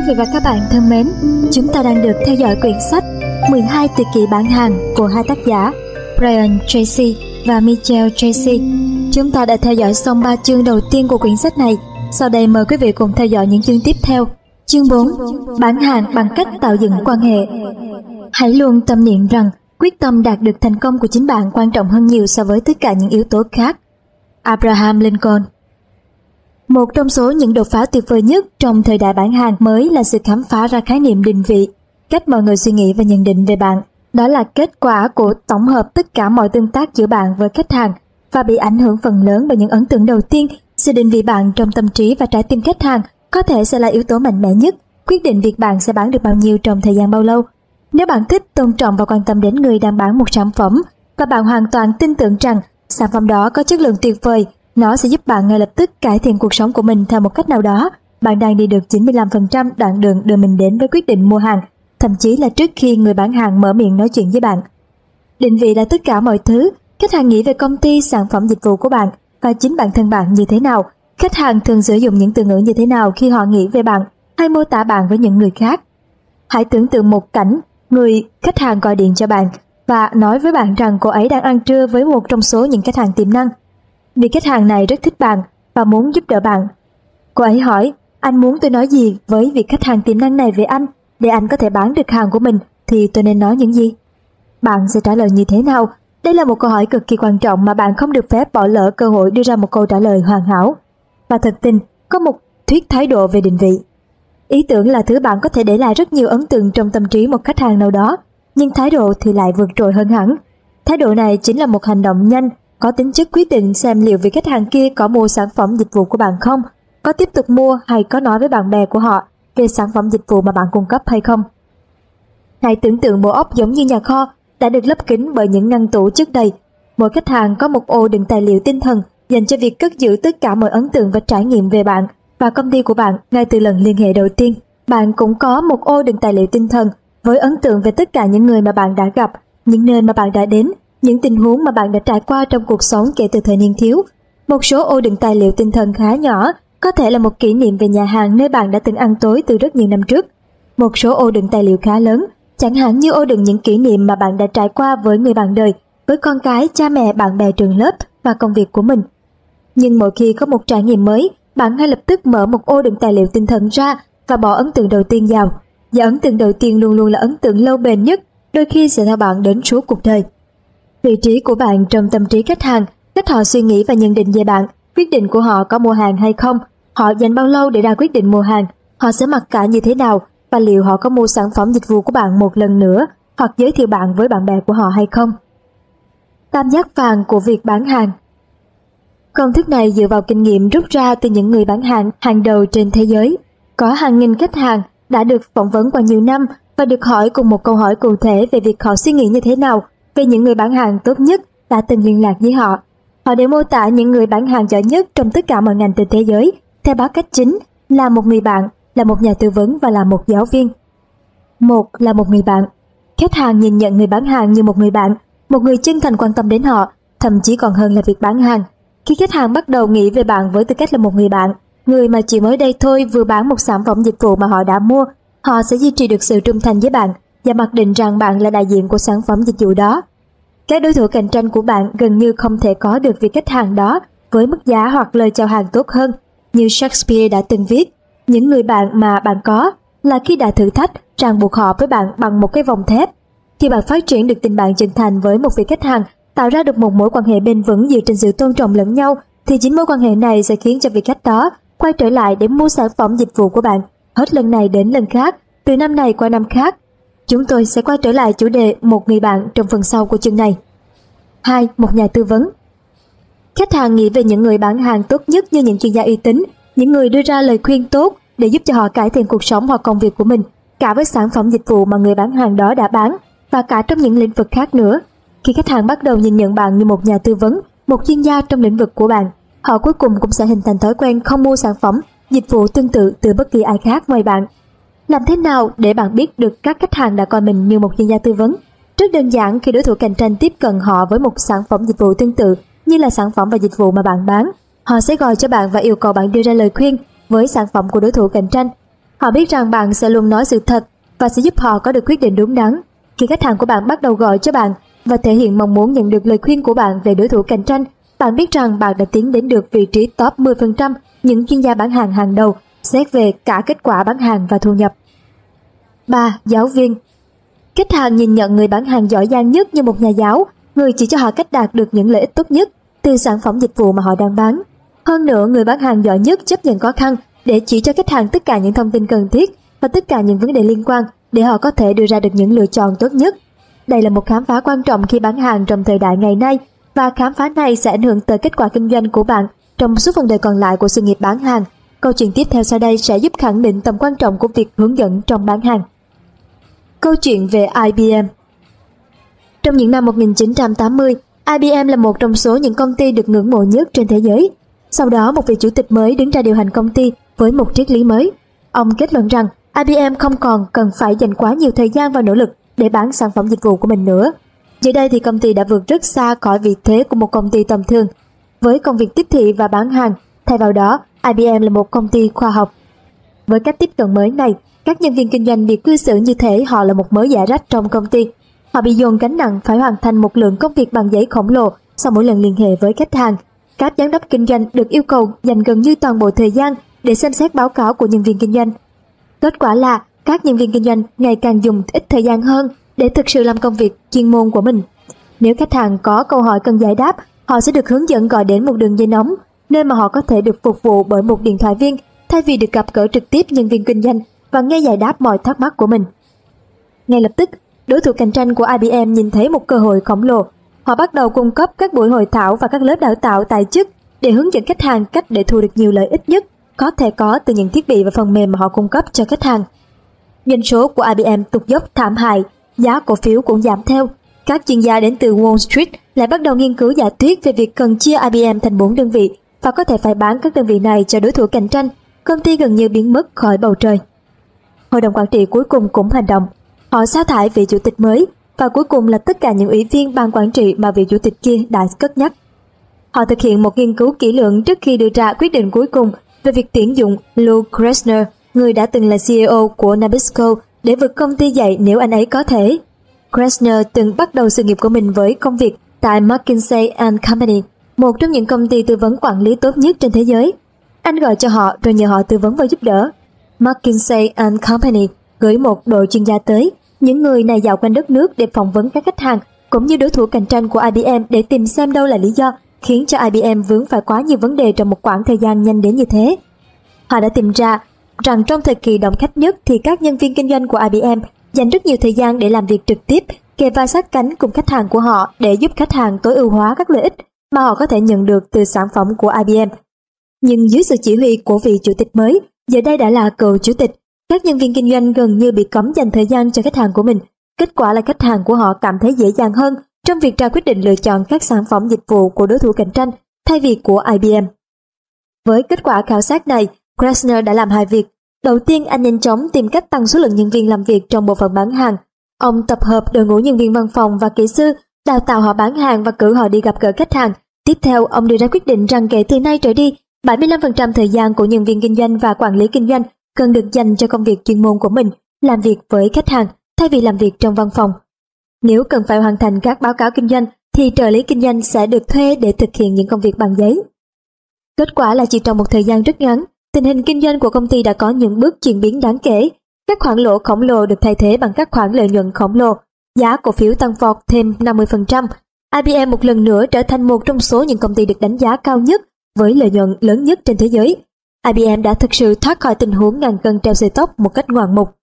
Quý vị và các bạn thân mến, chúng ta đang được theo dõi quyển sách 12 tuyệt kỹ bán hàng của hai tác giả Brian Tracy và Michelle Tracy. Chúng ta đã theo dõi xong 3 chương đầu tiên của quyển sách này. Sau đây mời quý vị cùng theo dõi những chương tiếp theo. Chương 4. Bán hàng bằng cách tạo dựng quan hệ. Hãy luôn tâm niệm rằng quyết tâm đạt được thành công của chính bạn quan trọng hơn nhiều so với tất cả những yếu tố khác. Abraham Lincoln một trong số những đột phá tuyệt vời nhất trong thời đại bán hàng mới là sự khám phá ra khái niệm định vị, cách mọi người suy nghĩ và nhận định về bạn. Đó là kết quả của tổng hợp tất cả mọi tương tác giữa bạn với khách hàng và bị ảnh hưởng phần lớn bởi những ấn tượng đầu tiên. Sự định vị bạn trong tâm trí và trái tim khách hàng có thể sẽ là yếu tố mạnh mẽ nhất, quyết định việc bạn sẽ bán được bao nhiêu trong thời gian bao lâu. Nếu bạn thích tôn trọng và quan tâm đến người đang bán một sản phẩm và bạn hoàn toàn tin tưởng rằng sản phẩm đó có chất lượng tuyệt vời nó sẽ giúp bạn ngay lập tức cải thiện cuộc sống của mình theo một cách nào đó. Bạn đang đi được 95% đoạn đường đưa mình đến với quyết định mua hàng, thậm chí là trước khi người bán hàng mở miệng nói chuyện với bạn. Định vị là tất cả mọi thứ, khách hàng nghĩ về công ty, sản phẩm dịch vụ của bạn và chính bản thân bạn như thế nào. Khách hàng thường sử dụng những từ ngữ như thế nào khi họ nghĩ về bạn hay mô tả bạn với những người khác. Hãy tưởng tượng một cảnh người khách hàng gọi điện cho bạn và nói với bạn rằng cô ấy đang ăn trưa với một trong số những khách hàng tiềm năng vì khách hàng này rất thích bạn và muốn giúp đỡ bạn. Cô ấy hỏi, anh muốn tôi nói gì với việc khách hàng tiềm năng này về anh để anh có thể bán được hàng của mình thì tôi nên nói những gì? Bạn sẽ trả lời như thế nào? Đây là một câu hỏi cực kỳ quan trọng mà bạn không được phép bỏ lỡ cơ hội đưa ra một câu trả lời hoàn hảo. Và thật tình, có một thuyết thái độ về định vị. Ý tưởng là thứ bạn có thể để lại rất nhiều ấn tượng trong tâm trí một khách hàng nào đó, nhưng thái độ thì lại vượt trội hơn hẳn. Thái độ này chính là một hành động nhanh có tính chất quyết định xem liệu vị khách hàng kia có mua sản phẩm dịch vụ của bạn không, có tiếp tục mua hay có nói với bạn bè của họ về sản phẩm dịch vụ mà bạn cung cấp hay không. Hãy tưởng tượng bộ óc giống như nhà kho đã được lấp kín bởi những ngăn tủ trước đây. Mỗi khách hàng có một ô đựng tài liệu tinh thần dành cho việc cất giữ tất cả mọi ấn tượng và trải nghiệm về bạn và công ty của bạn ngay từ lần liên hệ đầu tiên. Bạn cũng có một ô đựng tài liệu tinh thần với ấn tượng về tất cả những người mà bạn đã gặp, những nơi mà bạn đã đến những tình huống mà bạn đã trải qua trong cuộc sống kể từ thời niên thiếu. Một số ô đựng tài liệu tinh thần khá nhỏ, có thể là một kỷ niệm về nhà hàng nơi bạn đã từng ăn tối từ rất nhiều năm trước. Một số ô đựng tài liệu khá lớn, chẳng hạn như ô đựng những kỷ niệm mà bạn đã trải qua với người bạn đời, với con cái, cha mẹ, bạn bè trường lớp và công việc của mình. Nhưng mỗi khi có một trải nghiệm mới, bạn ngay lập tức mở một ô đựng tài liệu tinh thần ra và bỏ ấn tượng đầu tiên vào. Và ấn tượng đầu tiên luôn luôn là ấn tượng lâu bền nhất, đôi khi sẽ theo bạn đến suốt cuộc đời. Vị trí của bạn trong tâm trí khách hàng, cách họ suy nghĩ và nhận định về bạn, quyết định của họ có mua hàng hay không, họ dành bao lâu để ra quyết định mua hàng, họ sẽ mặc cả như thế nào và liệu họ có mua sản phẩm dịch vụ của bạn một lần nữa hoặc giới thiệu bạn với bạn bè của họ hay không. Tam giác vàng của việc bán hàng Công thức này dựa vào kinh nghiệm rút ra từ những người bán hàng hàng đầu trên thế giới. Có hàng nghìn khách hàng đã được phỏng vấn qua nhiều năm và được hỏi cùng một câu hỏi cụ thể về việc họ suy nghĩ như thế nào về những người bán hàng tốt nhất đã từng liên lạc với họ. Họ đều mô tả những người bán hàng giỏi nhất trong tất cả mọi ngành trên thế giới, theo báo cách chính là một người bạn, là một nhà tư vấn và là một giáo viên. Một là một người bạn. Khách hàng nhìn nhận người bán hàng như một người bạn, một người chân thành quan tâm đến họ, thậm chí còn hơn là việc bán hàng. Khi khách hàng bắt đầu nghĩ về bạn với tư cách là một người bạn, người mà chỉ mới đây thôi vừa bán một sản phẩm dịch vụ mà họ đã mua, họ sẽ duy trì được sự trung thành với bạn và mặc định rằng bạn là đại diện của sản phẩm dịch vụ đó. Các đối thủ cạnh tranh của bạn gần như không thể có được vị khách hàng đó với mức giá hoặc lời chào hàng tốt hơn. Như Shakespeare đã từng viết, những người bạn mà bạn có là khi đã thử thách ràng buộc họ với bạn bằng một cái vòng thép. Khi bạn phát triển được tình bạn chân thành với một vị khách hàng, tạo ra được một mối quan hệ bền vững dựa trên sự tôn trọng lẫn nhau, thì chính mối quan hệ này sẽ khiến cho vị khách đó quay trở lại để mua sản phẩm dịch vụ của bạn hết lần này đến lần khác, từ năm này qua năm khác Chúng tôi sẽ quay trở lại chủ đề một người bạn trong phần sau của chương này. 2. Một nhà tư vấn Khách hàng nghĩ về những người bán hàng tốt nhất như những chuyên gia uy tín, những người đưa ra lời khuyên tốt để giúp cho họ cải thiện cuộc sống hoặc công việc của mình, cả với sản phẩm dịch vụ mà người bán hàng đó đã bán và cả trong những lĩnh vực khác nữa. Khi khách hàng bắt đầu nhìn nhận bạn như một nhà tư vấn, một chuyên gia trong lĩnh vực của bạn, họ cuối cùng cũng sẽ hình thành thói quen không mua sản phẩm, dịch vụ tương tự từ bất kỳ ai khác ngoài bạn. Làm thế nào để bạn biết được các khách hàng đã coi mình như một chuyên gia tư vấn? Rất đơn giản khi đối thủ cạnh tranh tiếp cận họ với một sản phẩm dịch vụ tương tự như là sản phẩm và dịch vụ mà bạn bán, họ sẽ gọi cho bạn và yêu cầu bạn đưa ra lời khuyên với sản phẩm của đối thủ cạnh tranh. Họ biết rằng bạn sẽ luôn nói sự thật và sẽ giúp họ có được quyết định đúng đắn. Khi khách hàng của bạn bắt đầu gọi cho bạn và thể hiện mong muốn nhận được lời khuyên của bạn về đối thủ cạnh tranh, bạn biết rằng bạn đã tiến đến được vị trí top 10% những chuyên gia bán hàng hàng đầu xét về cả kết quả bán hàng và thu nhập. 3. Giáo viên Khách hàng nhìn nhận người bán hàng giỏi giang nhất như một nhà giáo, người chỉ cho họ cách đạt được những lợi ích tốt nhất từ sản phẩm dịch vụ mà họ đang bán. Hơn nữa, người bán hàng giỏi nhất chấp nhận khó khăn để chỉ cho khách hàng tất cả những thông tin cần thiết và tất cả những vấn đề liên quan để họ có thể đưa ra được những lựa chọn tốt nhất. Đây là một khám phá quan trọng khi bán hàng trong thời đại ngày nay và khám phá này sẽ ảnh hưởng tới kết quả kinh doanh của bạn trong suốt phần đời còn lại của sự nghiệp bán hàng. Câu chuyện tiếp theo sau đây sẽ giúp khẳng định tầm quan trọng của việc hướng dẫn trong bán hàng. Câu chuyện về IBM Trong những năm 1980, IBM là một trong số những công ty được ngưỡng mộ nhất trên thế giới. Sau đó, một vị chủ tịch mới đứng ra điều hành công ty với một triết lý mới. Ông kết luận rằng IBM không còn cần phải dành quá nhiều thời gian và nỗ lực để bán sản phẩm dịch vụ của mình nữa. Giờ đây thì công ty đã vượt rất xa khỏi vị thế của một công ty tầm thường. Với công việc tiếp thị và bán hàng, thay vào đó, IBM là một công ty khoa học. Với cách tiếp cận mới này, các nhân viên kinh doanh bị cư xử như thế họ là một mớ giả rách trong công ty. Họ bị dồn gánh nặng phải hoàn thành một lượng công việc bằng giấy khổng lồ sau mỗi lần liên hệ với khách hàng. Các giám đốc kinh doanh được yêu cầu dành gần như toàn bộ thời gian để xem xét báo cáo của nhân viên kinh doanh. Kết quả là các nhân viên kinh doanh ngày càng dùng ít thời gian hơn để thực sự làm công việc chuyên môn của mình. Nếu khách hàng có câu hỏi cần giải đáp, họ sẽ được hướng dẫn gọi đến một đường dây nóng, nơi mà họ có thể được phục vụ bởi một điện thoại viên thay vì được gặp gỡ trực tiếp nhân viên kinh doanh và nghe giải đáp mọi thắc mắc của mình. Ngay lập tức, đối thủ cạnh tranh của IBM nhìn thấy một cơ hội khổng lồ. Họ bắt đầu cung cấp các buổi hội thảo và các lớp đào tạo tài chức để hướng dẫn khách hàng cách để thu được nhiều lợi ích nhất có thể có từ những thiết bị và phần mềm mà họ cung cấp cho khách hàng. Doanh số của IBM tụt dốc thảm hại, giá cổ phiếu cũng giảm theo. Các chuyên gia đến từ Wall Street lại bắt đầu nghiên cứu giả thuyết về việc cần chia IBM thành 4 đơn vị và có thể phải bán các đơn vị này cho đối thủ cạnh tranh. Công ty gần như biến mất khỏi bầu trời. Hội đồng quản trị cuối cùng cũng hành động. Họ sa thải vị chủ tịch mới và cuối cùng là tất cả những ủy viên ban quản trị mà vị chủ tịch kia đã cất nhắc. Họ thực hiện một nghiên cứu kỹ lưỡng trước khi đưa ra quyết định cuối cùng về việc tuyển dụng Lou Kressner, người đã từng là CEO của Nabisco, để vực công ty dậy nếu anh ấy có thể. Kressner từng bắt đầu sự nghiệp của mình với công việc tại McKinsey and Company, một trong những công ty tư vấn quản lý tốt nhất trên thế giới. Anh gọi cho họ rồi nhờ họ tư vấn và giúp đỡ. McKinsey and Company gửi một đội chuyên gia tới, những người này dạo quanh đất nước để phỏng vấn các khách hàng cũng như đối thủ cạnh tranh của IBM để tìm xem đâu là lý do khiến cho IBM vướng phải quá nhiều vấn đề trong một khoảng thời gian nhanh đến như thế. Họ đã tìm ra rằng trong thời kỳ đông khách nhất thì các nhân viên kinh doanh của IBM dành rất nhiều thời gian để làm việc trực tiếp, kề vai sát cánh cùng khách hàng của họ để giúp khách hàng tối ưu hóa các lợi ích mà họ có thể nhận được từ sản phẩm của IBM. Nhưng dưới sự chỉ huy của vị chủ tịch mới, giờ đây đã là cựu chủ tịch, các nhân viên kinh doanh gần như bị cấm dành thời gian cho khách hàng của mình. Kết quả là khách hàng của họ cảm thấy dễ dàng hơn trong việc ra quyết định lựa chọn các sản phẩm dịch vụ của đối thủ cạnh tranh thay vì của IBM. Với kết quả khảo sát này, Krasner đã làm hai việc. Đầu tiên, anh nhanh chóng tìm cách tăng số lượng nhân viên làm việc trong bộ phận bán hàng. Ông tập hợp đội ngũ nhân viên văn phòng và kỹ sư, đào tạo họ bán hàng và cử họ đi gặp gỡ khách hàng. Tiếp theo, ông đưa ra quyết định rằng kể từ nay trở đi, 75% thời gian của nhân viên kinh doanh và quản lý kinh doanh cần được dành cho công việc chuyên môn của mình, làm việc với khách hàng thay vì làm việc trong văn phòng. Nếu cần phải hoàn thành các báo cáo kinh doanh thì trợ lý kinh doanh sẽ được thuê để thực hiện những công việc bằng giấy. Kết quả là chỉ trong một thời gian rất ngắn, tình hình kinh doanh của công ty đã có những bước chuyển biến đáng kể. Các khoản lỗ khổng lồ được thay thế bằng các khoản lợi nhuận khổng lồ, giá cổ phiếu tăng vọt thêm 50%. IBM một lần nữa trở thành một trong số những công ty được đánh giá cao nhất với lợi nhuận lớn nhất trên thế giới. IBM đã thực sự thoát khỏi tình huống ngàn cân treo sợi tóc một cách ngoạn mục.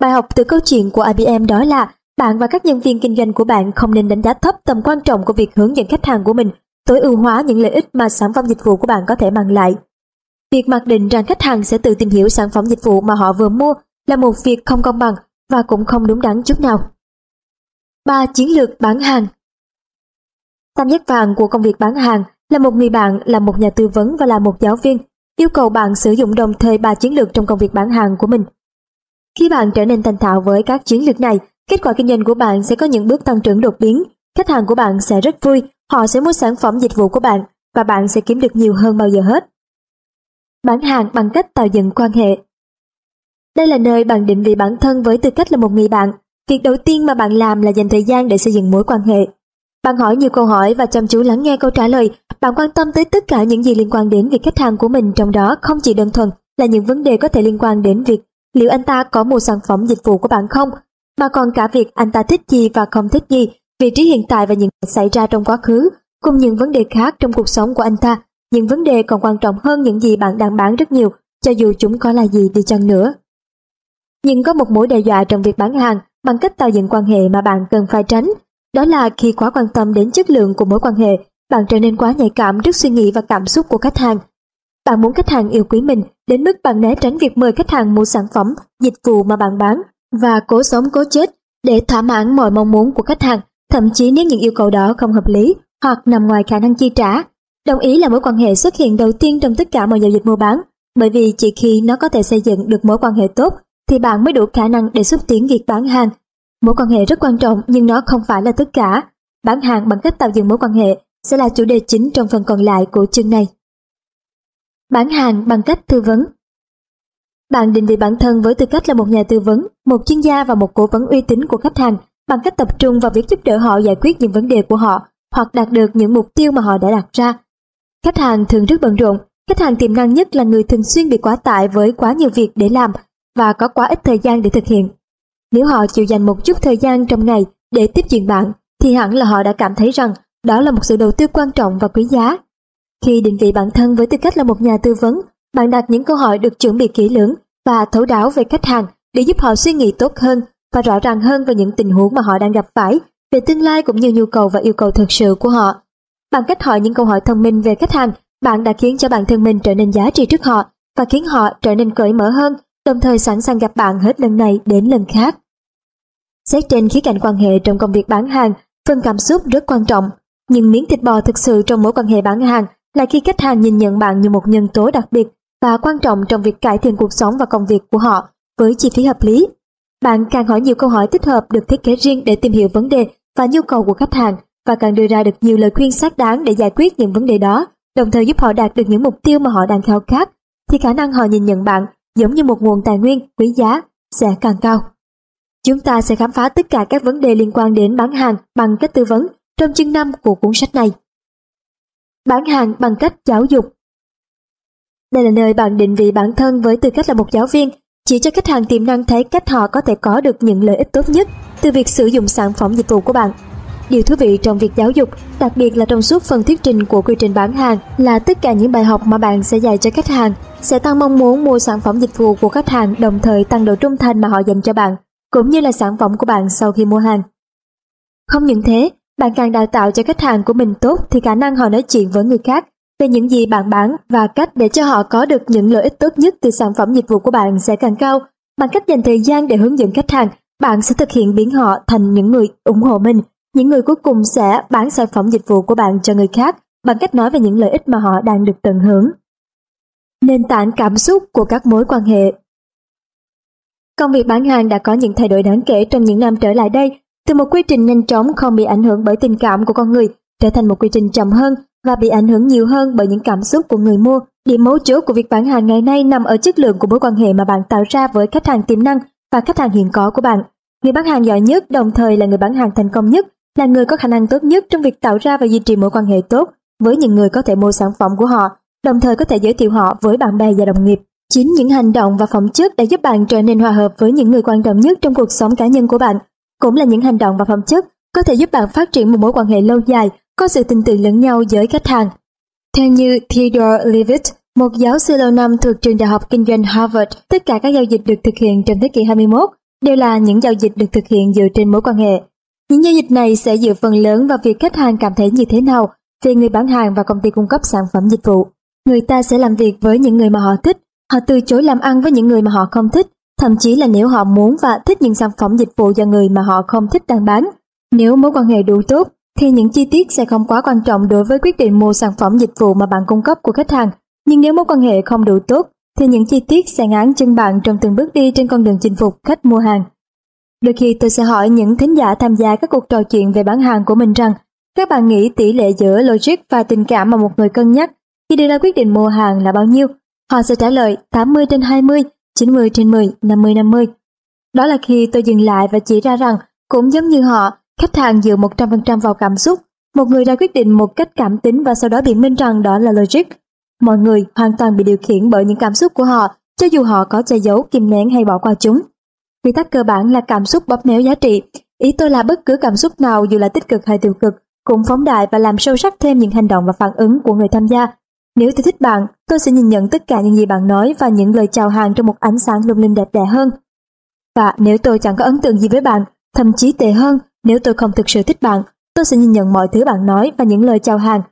Bài học từ câu chuyện của IBM đó là bạn và các nhân viên kinh doanh của bạn không nên đánh giá thấp tầm quan trọng của việc hướng dẫn khách hàng của mình tối ưu hóa những lợi ích mà sản phẩm dịch vụ của bạn có thể mang lại. Việc mặc định rằng khách hàng sẽ tự tìm hiểu sản phẩm dịch vụ mà họ vừa mua là một việc không công bằng và cũng không đúng đắn chút nào. 3. Chiến lược bán hàng Tam giác vàng của công việc bán hàng là một người bạn, là một nhà tư vấn và là một giáo viên, yêu cầu bạn sử dụng đồng thời ba chiến lược trong công việc bán hàng của mình. Khi bạn trở nên thành thạo với các chiến lược này, Kết quả kinh doanh của bạn sẽ có những bước tăng trưởng đột biến, khách hàng của bạn sẽ rất vui, họ sẽ mua sản phẩm dịch vụ của bạn và bạn sẽ kiếm được nhiều hơn bao giờ hết. Bán hàng bằng cách tạo dựng quan hệ Đây là nơi bạn định vị bản thân với tư cách là một người bạn. Việc đầu tiên mà bạn làm là dành thời gian để xây dựng mối quan hệ. Bạn hỏi nhiều câu hỏi và chăm chú lắng nghe câu trả lời. Bạn quan tâm tới tất cả những gì liên quan đến việc khách hàng của mình trong đó không chỉ đơn thuần là những vấn đề có thể liên quan đến việc liệu anh ta có mua sản phẩm dịch vụ của bạn không, mà còn cả việc anh ta thích gì và không thích gì, vị trí hiện tại và những xảy ra trong quá khứ, cùng những vấn đề khác trong cuộc sống của anh ta. Những vấn đề còn quan trọng hơn những gì bạn đang bán rất nhiều, cho dù chúng có là gì đi chăng nữa. Nhưng có một mối đe dọa trong việc bán hàng bằng cách tạo dựng quan hệ mà bạn cần phải tránh. Đó là khi quá quan tâm đến chất lượng của mối quan hệ, bạn trở nên quá nhạy cảm trước suy nghĩ và cảm xúc của khách hàng. Bạn muốn khách hàng yêu quý mình đến mức bạn né tránh việc mời khách hàng mua sản phẩm, dịch vụ mà bạn bán và cố sống cố chết để thỏa mãn mọi mong muốn của khách hàng, thậm chí nếu những yêu cầu đó không hợp lý hoặc nằm ngoài khả năng chi trả. Đồng ý là mối quan hệ xuất hiện đầu tiên trong tất cả mọi giao dịch mua bán, bởi vì chỉ khi nó có thể xây dựng được mối quan hệ tốt thì bạn mới đủ khả năng để xúc tiến việc bán hàng. Mối quan hệ rất quan trọng nhưng nó không phải là tất cả. Bán hàng bằng cách tạo dựng mối quan hệ sẽ là chủ đề chính trong phần còn lại của chương này. Bán hàng bằng cách tư vấn Bạn định vị bản thân với tư cách là một nhà tư vấn, một chuyên gia và một cố vấn uy tín của khách hàng bằng cách tập trung vào việc giúp đỡ họ giải quyết những vấn đề của họ hoặc đạt được những mục tiêu mà họ đã đặt ra. Khách hàng thường rất bận rộn, khách hàng tiềm năng nhất là người thường xuyên bị quá tải với quá nhiều việc để làm và có quá ít thời gian để thực hiện. Nếu họ chịu dành một chút thời gian trong ngày để tiếp chuyện bạn, thì hẳn là họ đã cảm thấy rằng đó là một sự đầu tư quan trọng và quý giá. Khi định vị bản thân với tư cách là một nhà tư vấn, bạn đặt những câu hỏi được chuẩn bị kỹ lưỡng và thấu đáo về khách hàng để giúp họ suy nghĩ tốt hơn và rõ ràng hơn về những tình huống mà họ đang gặp phải, về tương lai cũng như nhu cầu và yêu cầu thực sự của họ. Bằng cách hỏi những câu hỏi thông minh về khách hàng, bạn đã khiến cho bản thân mình trở nên giá trị trước họ và khiến họ trở nên cởi mở hơn, đồng thời sẵn sàng gặp bạn hết lần này đến lần khác. Xét trên khía cạnh quan hệ trong công việc bán hàng, phần cảm xúc rất quan trọng, nhưng miếng thịt bò thực sự trong mối quan hệ bán hàng là khi khách hàng nhìn nhận bạn như một nhân tố đặc biệt và quan trọng trong việc cải thiện cuộc sống và công việc của họ với chi phí hợp lý. Bạn càng hỏi nhiều câu hỏi thích hợp được thiết kế riêng để tìm hiểu vấn đề và nhu cầu của khách hàng và càng đưa ra được nhiều lời khuyên xác đáng để giải quyết những vấn đề đó, đồng thời giúp họ đạt được những mục tiêu mà họ đang khao khát, thì khả năng họ nhìn nhận bạn giống như một nguồn tài nguyên quý giá sẽ càng cao. Chúng ta sẽ khám phá tất cả các vấn đề liên quan đến bán hàng bằng cách tư vấn trong chương 5 của cuốn sách này. Bán hàng bằng cách giáo dục Đây là nơi bạn định vị bản thân với tư cách là một giáo viên, chỉ cho khách hàng tiềm năng thấy cách họ có thể có được những lợi ích tốt nhất từ việc sử dụng sản phẩm dịch vụ của bạn. Điều thú vị trong việc giáo dục, đặc biệt là trong suốt phần thuyết trình của quy trình bán hàng, là tất cả những bài học mà bạn sẽ dạy cho khách hàng sẽ tăng mong muốn mua sản phẩm dịch vụ của khách hàng đồng thời tăng độ trung thành mà họ dành cho bạn, cũng như là sản phẩm của bạn sau khi mua hàng. Không những thế, bạn càng đào tạo cho khách hàng của mình tốt thì khả năng họ nói chuyện với người khác về những gì bạn bán và cách để cho họ có được những lợi ích tốt nhất từ sản phẩm dịch vụ của bạn sẽ càng cao. Bằng cách dành thời gian để hướng dẫn khách hàng, bạn sẽ thực hiện biến họ thành những người ủng hộ mình, những người cuối cùng sẽ bán sản phẩm dịch vụ của bạn cho người khác bằng cách nói về những lợi ích mà họ đang được tận hưởng. Nền tảng cảm xúc của các mối quan hệ Công việc bán hàng đã có những thay đổi đáng kể trong những năm trở lại đây từ một quy trình nhanh chóng không bị ảnh hưởng bởi tình cảm của con người trở thành một quy trình chậm hơn và bị ảnh hưởng nhiều hơn bởi những cảm xúc của người mua. Điểm mấu chốt của việc bán hàng ngày nay nằm ở chất lượng của mối quan hệ mà bạn tạo ra với khách hàng tiềm năng và khách hàng hiện có của bạn. Người bán hàng giỏi nhất đồng thời là người bán hàng thành công nhất, là người có khả năng tốt nhất trong việc tạo ra và duy trì mối quan hệ tốt với những người có thể mua sản phẩm của họ, đồng thời có thể giới thiệu họ với bạn bè và đồng nghiệp. Chính những hành động và phẩm chất đã giúp bạn trở nên hòa hợp với những người quan trọng nhất trong cuộc sống cá nhân của bạn cũng là những hành động và phẩm chất có thể giúp bạn phát triển một mối quan hệ lâu dài, có sự tin tưởng lẫn nhau với khách hàng. Theo như Theodore Levitt, một giáo sư lâu năm thuộc trường đại học kinh doanh Harvard, tất cả các giao dịch được thực hiện trong thế kỷ 21 đều là những giao dịch được thực hiện dựa trên mối quan hệ. Những giao dịch này sẽ dựa phần lớn vào việc khách hàng cảm thấy như thế nào về người bán hàng và công ty cung cấp sản phẩm dịch vụ. Người ta sẽ làm việc với những người mà họ thích, họ từ chối làm ăn với những người mà họ không thích thậm chí là nếu họ muốn và thích những sản phẩm dịch vụ do người mà họ không thích đang bán. Nếu mối quan hệ đủ tốt, thì những chi tiết sẽ không quá quan trọng đối với quyết định mua sản phẩm dịch vụ mà bạn cung cấp của khách hàng. Nhưng nếu mối quan hệ không đủ tốt, thì những chi tiết sẽ ngán chân bạn trong từng bước đi trên con đường chinh phục khách mua hàng. Đôi khi tôi sẽ hỏi những thính giả tham gia các cuộc trò chuyện về bán hàng của mình rằng các bạn nghĩ tỷ lệ giữa logic và tình cảm mà một người cân nhắc khi đưa ra quyết định mua hàng là bao nhiêu? Họ sẽ trả lời 80 trên 20 90 trên 10, 50 50. Đó là khi tôi dừng lại và chỉ ra rằng cũng giống như họ, khách hàng dựa 100% vào cảm xúc. Một người ra quyết định một cách cảm tính và sau đó biện minh rằng đó là logic. Mọi người hoàn toàn bị điều khiển bởi những cảm xúc của họ, cho dù họ có che giấu, kìm nén hay bỏ qua chúng. Quy tắc cơ bản là cảm xúc bóp méo giá trị. Ý tôi là bất cứ cảm xúc nào dù là tích cực hay tiêu cực cũng phóng đại và làm sâu sắc thêm những hành động và phản ứng của người tham gia. Nếu tôi thích bạn, tôi sẽ nhìn nhận tất cả những gì bạn nói và những lời chào hàng trong một ánh sáng lung linh đẹp đẽ hơn. Và nếu tôi chẳng có ấn tượng gì với bạn, thậm chí tệ hơn, nếu tôi không thực sự thích bạn, tôi sẽ nhìn nhận mọi thứ bạn nói và những lời chào hàng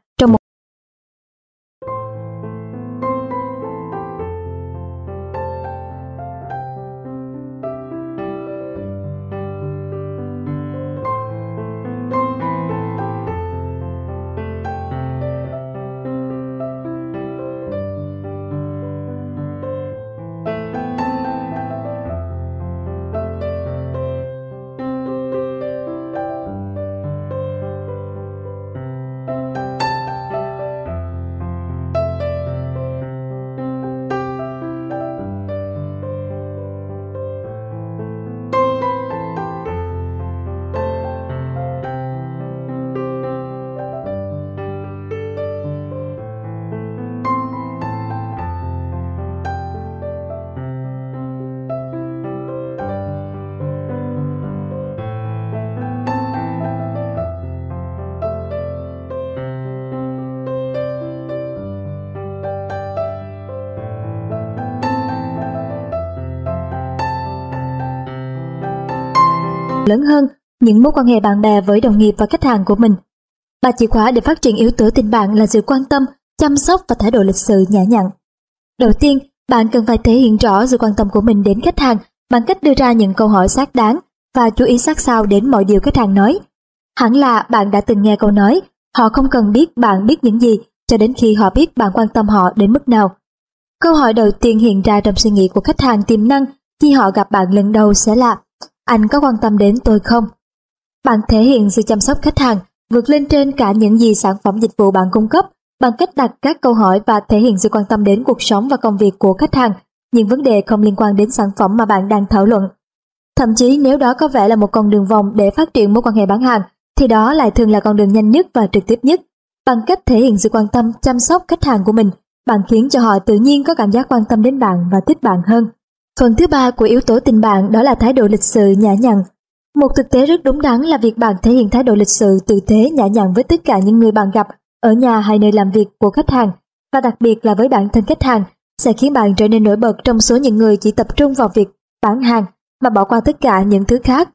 lớn hơn những mối quan hệ bạn bè với đồng nghiệp và khách hàng của mình. Ba chìa khóa để phát triển yếu tố tình bạn là sự quan tâm, chăm sóc và thái độ lịch sự nhã nhặn. Đầu tiên, bạn cần phải thể hiện rõ sự quan tâm của mình đến khách hàng bằng cách đưa ra những câu hỏi xác đáng và chú ý sát sao đến mọi điều khách hàng nói. Hẳn là bạn đã từng nghe câu nói, họ không cần biết bạn biết những gì cho đến khi họ biết bạn quan tâm họ đến mức nào. Câu hỏi đầu tiên hiện ra trong suy nghĩ của khách hàng tiềm năng khi họ gặp bạn lần đầu sẽ là anh có quan tâm đến tôi không? Bạn thể hiện sự chăm sóc khách hàng vượt lên trên cả những gì sản phẩm dịch vụ bạn cung cấp bằng cách đặt các câu hỏi và thể hiện sự quan tâm đến cuộc sống và công việc của khách hàng, những vấn đề không liên quan đến sản phẩm mà bạn đang thảo luận. Thậm chí nếu đó có vẻ là một con đường vòng để phát triển mối quan hệ bán hàng, thì đó lại thường là con đường nhanh nhất và trực tiếp nhất. Bằng cách thể hiện sự quan tâm, chăm sóc khách hàng của mình, bạn khiến cho họ tự nhiên có cảm giác quan tâm đến bạn và thích bạn hơn. Phần thứ ba của yếu tố tình bạn đó là thái độ lịch sự nhã nhặn. Một thực tế rất đúng đắn là việc bạn thể hiện thái độ lịch sự tử tế nhã nhặn với tất cả những người bạn gặp ở nhà hay nơi làm việc của khách hàng và đặc biệt là với bản thân khách hàng sẽ khiến bạn trở nên nổi bật trong số những người chỉ tập trung vào việc bán hàng mà bỏ qua tất cả những thứ khác.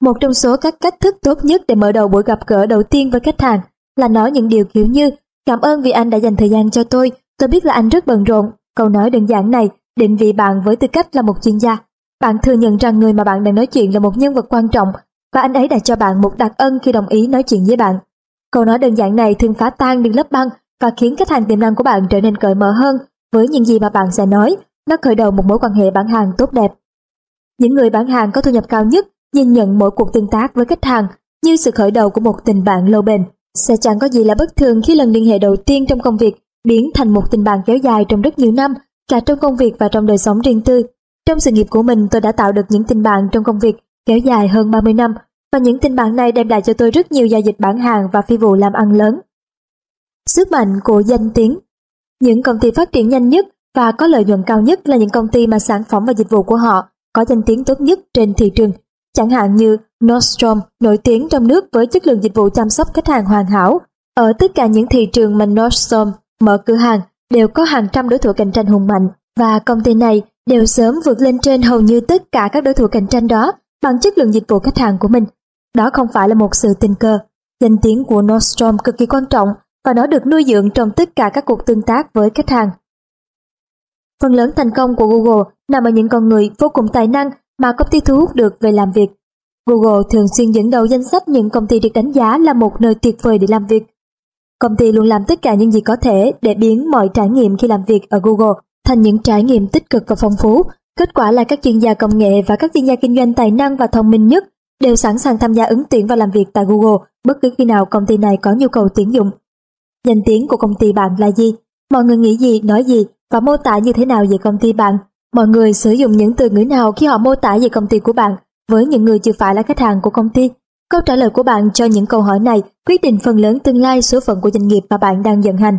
Một trong số các cách thức tốt nhất để mở đầu buổi gặp gỡ đầu tiên với khách hàng là nói những điều kiểu như Cảm ơn vì anh đã dành thời gian cho tôi, tôi biết là anh rất bận rộn. Câu nói đơn giản này định vị bạn với tư cách là một chuyên gia. Bạn thừa nhận rằng người mà bạn đang nói chuyện là một nhân vật quan trọng, và anh ấy đã cho bạn một đặc ân khi đồng ý nói chuyện với bạn. Câu nói đơn giản này thường phá tan những lớp băng và khiến khách hàng tiềm năng của bạn trở nên cởi mở hơn với những gì mà bạn sẽ nói. Nó khởi đầu một mối quan hệ bán hàng tốt đẹp. Những người bán hàng có thu nhập cao nhất nhìn nhận mỗi cuộc tương tác với khách hàng như sự khởi đầu của một tình bạn lâu bền. Sẽ chẳng có gì là bất thường khi lần liên hệ đầu tiên trong công việc biến thành một tình bạn kéo dài trong rất nhiều năm cả trong công việc và trong đời sống riêng tư. Trong sự nghiệp của mình tôi đã tạo được những tình bạn trong công việc kéo dài hơn 30 năm, và những tình bạn này đem lại cho tôi rất nhiều giao dịch bán hàng và phi vụ làm ăn lớn. Sức mạnh của danh tiếng Những công ty phát triển nhanh nhất và có lợi nhuận cao nhất là những công ty mà sản phẩm và dịch vụ của họ có danh tiếng tốt nhất trên thị trường. Chẳng hạn như Nordstrom nổi tiếng trong nước với chất lượng dịch vụ chăm sóc khách hàng hoàn hảo. Ở tất cả những thị trường mà Nordstrom mở cửa hàng đều có hàng trăm đối thủ cạnh tranh hùng mạnh, và công ty này đều sớm vượt lên trên hầu như tất cả các đối thủ cạnh tranh đó bằng chất lượng dịch vụ khách hàng của mình. Đó không phải là một sự tình cờ. Danh tiếng của Nordstrom cực kỳ quan trọng và nó được nuôi dưỡng trong tất cả các cuộc tương tác với khách hàng. Phần lớn thành công của Google nằm ở những con người vô cùng tài năng mà công ty thu hút được về làm việc. Google thường xuyên dẫn đầu danh sách những công ty được đánh giá là một nơi tuyệt vời để làm việc. Công ty luôn làm tất cả những gì có thể để biến mọi trải nghiệm khi làm việc ở Google thành những trải nghiệm tích cực và phong phú. Kết quả là các chuyên gia công nghệ và các chuyên gia kinh doanh tài năng và thông minh nhất đều sẵn sàng tham gia ứng tuyển và làm việc tại Google bất cứ khi nào công ty này có nhu cầu tuyển dụng. Danh tiếng của công ty bạn là gì? Mọi người nghĩ gì, nói gì và mô tả như thế nào về công ty bạn? Mọi người sử dụng những từ ngữ nào khi họ mô tả về công ty của bạn với những người chưa phải là khách hàng của công ty? Câu trả lời của bạn cho những câu hỏi này quyết định phần lớn tương lai số phận của doanh nghiệp mà bạn đang vận hành.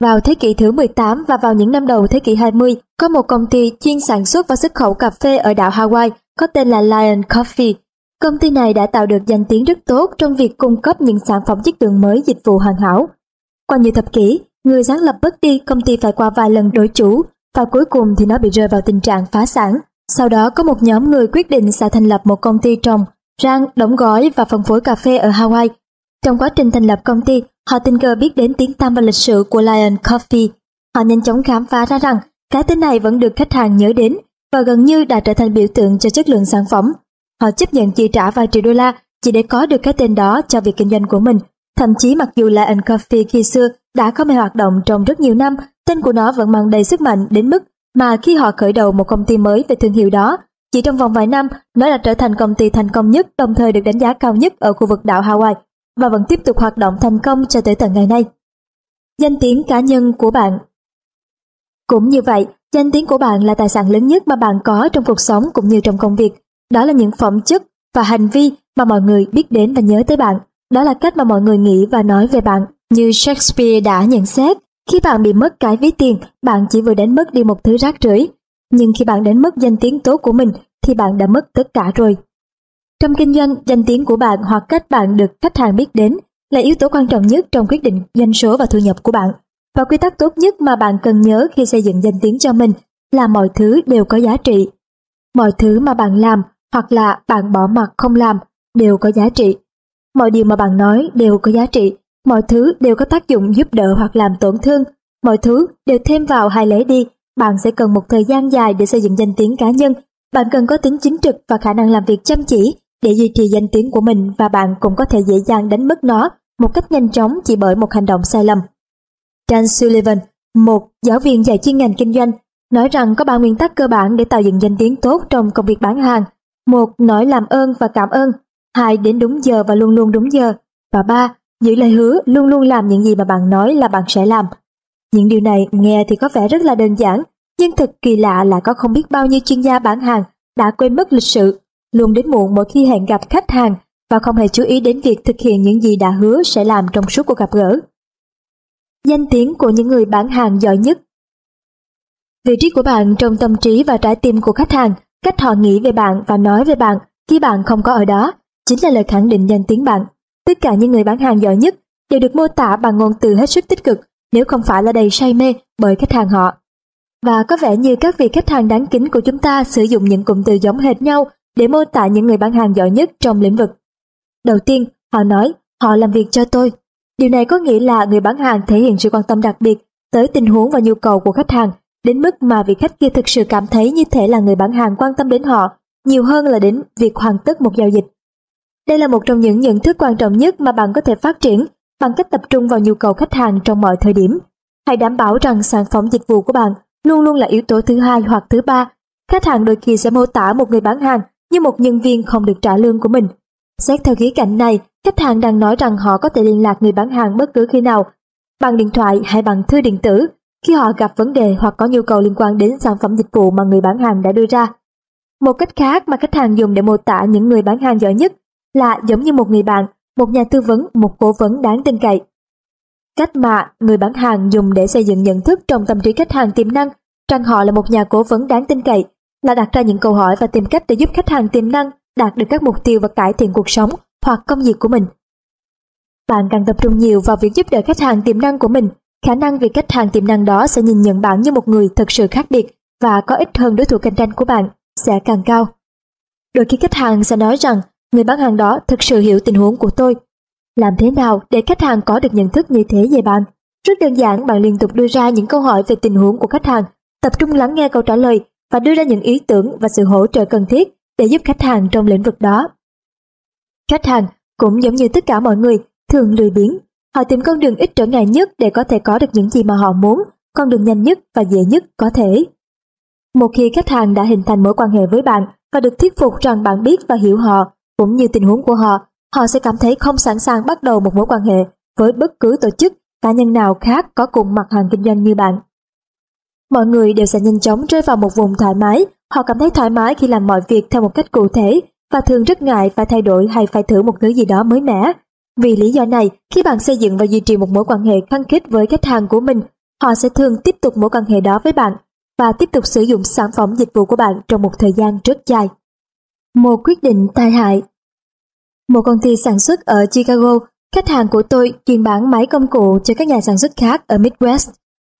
Vào thế kỷ thứ 18 và vào những năm đầu thế kỷ 20, có một công ty chuyên sản xuất và xuất khẩu cà phê ở đảo Hawaii có tên là Lion Coffee. Công ty này đã tạo được danh tiếng rất tốt trong việc cung cấp những sản phẩm chất lượng mới dịch vụ hoàn hảo. Qua nhiều thập kỷ, người sáng lập bất đi công ty phải qua vài lần đổi chủ và cuối cùng thì nó bị rơi vào tình trạng phá sản. Sau đó có một nhóm người quyết định sẽ thành lập một công ty trồng, rang, đóng gói và phân phối cà phê ở Hawaii. Trong quá trình thành lập công ty, họ tình cờ biết đến tiếng tăm và lịch sử của Lion Coffee. Họ nhanh chóng khám phá ra rằng cái tên này vẫn được khách hàng nhớ đến và gần như đã trở thành biểu tượng cho chất lượng sản phẩm. Họ chấp nhận chi trả vài triệu đô la chỉ để có được cái tên đó cho việc kinh doanh của mình. Thậm chí mặc dù Lion Coffee khi xưa đã không hề hoạt động trong rất nhiều năm, tên của nó vẫn mang đầy sức mạnh đến mức mà khi họ khởi đầu một công ty mới về thương hiệu đó, chỉ trong vòng vài năm, nó đã trở thành công ty thành công nhất đồng thời được đánh giá cao nhất ở khu vực đảo Hawaii và vẫn tiếp tục hoạt động thành công cho tới tận ngày nay. Danh tiếng cá nhân của bạn Cũng như vậy, danh tiếng của bạn là tài sản lớn nhất mà bạn có trong cuộc sống cũng như trong công việc. Đó là những phẩm chất và hành vi mà mọi người biết đến và nhớ tới bạn. Đó là cách mà mọi người nghĩ và nói về bạn. Như Shakespeare đã nhận xét, khi bạn bị mất cái ví tiền, bạn chỉ vừa đánh mất đi một thứ rác rưởi. Nhưng khi bạn đánh mất danh tiếng tốt của mình, thì bạn đã mất tất cả rồi. Trong kinh doanh, danh tiếng của bạn hoặc cách bạn được khách hàng biết đến là yếu tố quan trọng nhất trong quyết định doanh số và thu nhập của bạn. Và quy tắc tốt nhất mà bạn cần nhớ khi xây dựng danh tiếng cho mình là mọi thứ đều có giá trị. Mọi thứ mà bạn làm hoặc là bạn bỏ mặt không làm đều có giá trị. Mọi điều mà bạn nói đều có giá trị Mọi thứ đều có tác dụng giúp đỡ hoặc làm tổn thương. Mọi thứ đều thêm vào hay lấy đi. Bạn sẽ cần một thời gian dài để xây dựng danh tiếng cá nhân. Bạn cần có tính chính trực và khả năng làm việc chăm chỉ để duy trì danh tiếng của mình và bạn cũng có thể dễ dàng đánh mất nó một cách nhanh chóng chỉ bởi một hành động sai lầm. Dan Sullivan, một giáo viên dạy chuyên ngành kinh doanh, nói rằng có ba nguyên tắc cơ bản để tạo dựng danh tiếng tốt trong công việc bán hàng. Một, nói làm ơn và cảm ơn. Hai, đến đúng giờ và luôn luôn đúng giờ. Và ba, Giữ lời hứa luôn luôn làm những gì mà bạn nói là bạn sẽ làm. Những điều này nghe thì có vẻ rất là đơn giản, nhưng thật kỳ lạ là có không biết bao nhiêu chuyên gia bán hàng đã quên mất lịch sự, luôn đến muộn mỗi khi hẹn gặp khách hàng và không hề chú ý đến việc thực hiện những gì đã hứa sẽ làm trong suốt cuộc gặp gỡ. Danh tiếng của những người bán hàng giỏi nhất Vị trí của bạn trong tâm trí và trái tim của khách hàng, cách họ nghĩ về bạn và nói về bạn khi bạn không có ở đó, chính là lời khẳng định danh tiếng bạn. Tất cả những người bán hàng giỏi nhất đều được mô tả bằng ngôn từ hết sức tích cực nếu không phải là đầy say mê bởi khách hàng họ. Và có vẻ như các vị khách hàng đáng kính của chúng ta sử dụng những cụm từ giống hệt nhau để mô tả những người bán hàng giỏi nhất trong lĩnh vực. Đầu tiên, họ nói họ làm việc cho tôi. Điều này có nghĩa là người bán hàng thể hiện sự quan tâm đặc biệt tới tình huống và nhu cầu của khách hàng đến mức mà vị khách kia thực sự cảm thấy như thể là người bán hàng quan tâm đến họ nhiều hơn là đến việc hoàn tất một giao dịch. Đây là một trong những nhận thức quan trọng nhất mà bạn có thể phát triển bằng cách tập trung vào nhu cầu khách hàng trong mọi thời điểm. Hãy đảm bảo rằng sản phẩm dịch vụ của bạn luôn luôn là yếu tố thứ hai hoặc thứ ba. Khách hàng đôi khi sẽ mô tả một người bán hàng như một nhân viên không được trả lương của mình. Xét theo khía cạnh này, khách hàng đang nói rằng họ có thể liên lạc người bán hàng bất cứ khi nào, bằng điện thoại hay bằng thư điện tử, khi họ gặp vấn đề hoặc có nhu cầu liên quan đến sản phẩm dịch vụ mà người bán hàng đã đưa ra. Một cách khác mà khách hàng dùng để mô tả những người bán hàng giỏi nhất là giống như một người bạn, một nhà tư vấn, một cố vấn đáng tin cậy. Cách mà người bán hàng dùng để xây dựng nhận thức trong tâm trí khách hàng tiềm năng rằng họ là một nhà cố vấn đáng tin cậy là đặt ra những câu hỏi và tìm cách để giúp khách hàng tiềm năng đạt được các mục tiêu và cải thiện cuộc sống hoặc công việc của mình. Bạn càng tập trung nhiều vào việc giúp đỡ khách hàng tiềm năng của mình, khả năng việc khách hàng tiềm năng đó sẽ nhìn nhận bạn như một người thật sự khác biệt và có ích hơn đối thủ cạnh tranh của bạn sẽ càng cao. Đôi khi khách hàng sẽ nói rằng người bán hàng đó thực sự hiểu tình huống của tôi. Làm thế nào để khách hàng có được nhận thức như thế về bạn? Rất đơn giản, bạn liên tục đưa ra những câu hỏi về tình huống của khách hàng, tập trung lắng nghe câu trả lời và đưa ra những ý tưởng và sự hỗ trợ cần thiết để giúp khách hàng trong lĩnh vực đó. Khách hàng cũng giống như tất cả mọi người, thường lười biếng. Họ tìm con đường ít trở ngại nhất để có thể có được những gì mà họ muốn, con đường nhanh nhất và dễ nhất có thể. Một khi khách hàng đã hình thành mối quan hệ với bạn và được thuyết phục rằng bạn biết và hiểu họ, cũng như tình huống của họ, họ sẽ cảm thấy không sẵn sàng bắt đầu một mối quan hệ với bất cứ tổ chức, cá nhân nào khác có cùng mặt hàng kinh doanh như bạn. mọi người đều sẽ nhanh chóng rơi vào một vùng thoải mái. Họ cảm thấy thoải mái khi làm mọi việc theo một cách cụ thể và thường rất ngại phải thay đổi hay phải thử một thứ gì đó mới mẻ. Vì lý do này, khi bạn xây dựng và duy trì một mối quan hệ khăng khít với khách hàng của mình, họ sẽ thường tiếp tục mối quan hệ đó với bạn và tiếp tục sử dụng sản phẩm dịch vụ của bạn trong một thời gian rất dài. Một quyết định tai hại Một công ty sản xuất ở Chicago, khách hàng của tôi chuyên bán máy công cụ cho các nhà sản xuất khác ở Midwest.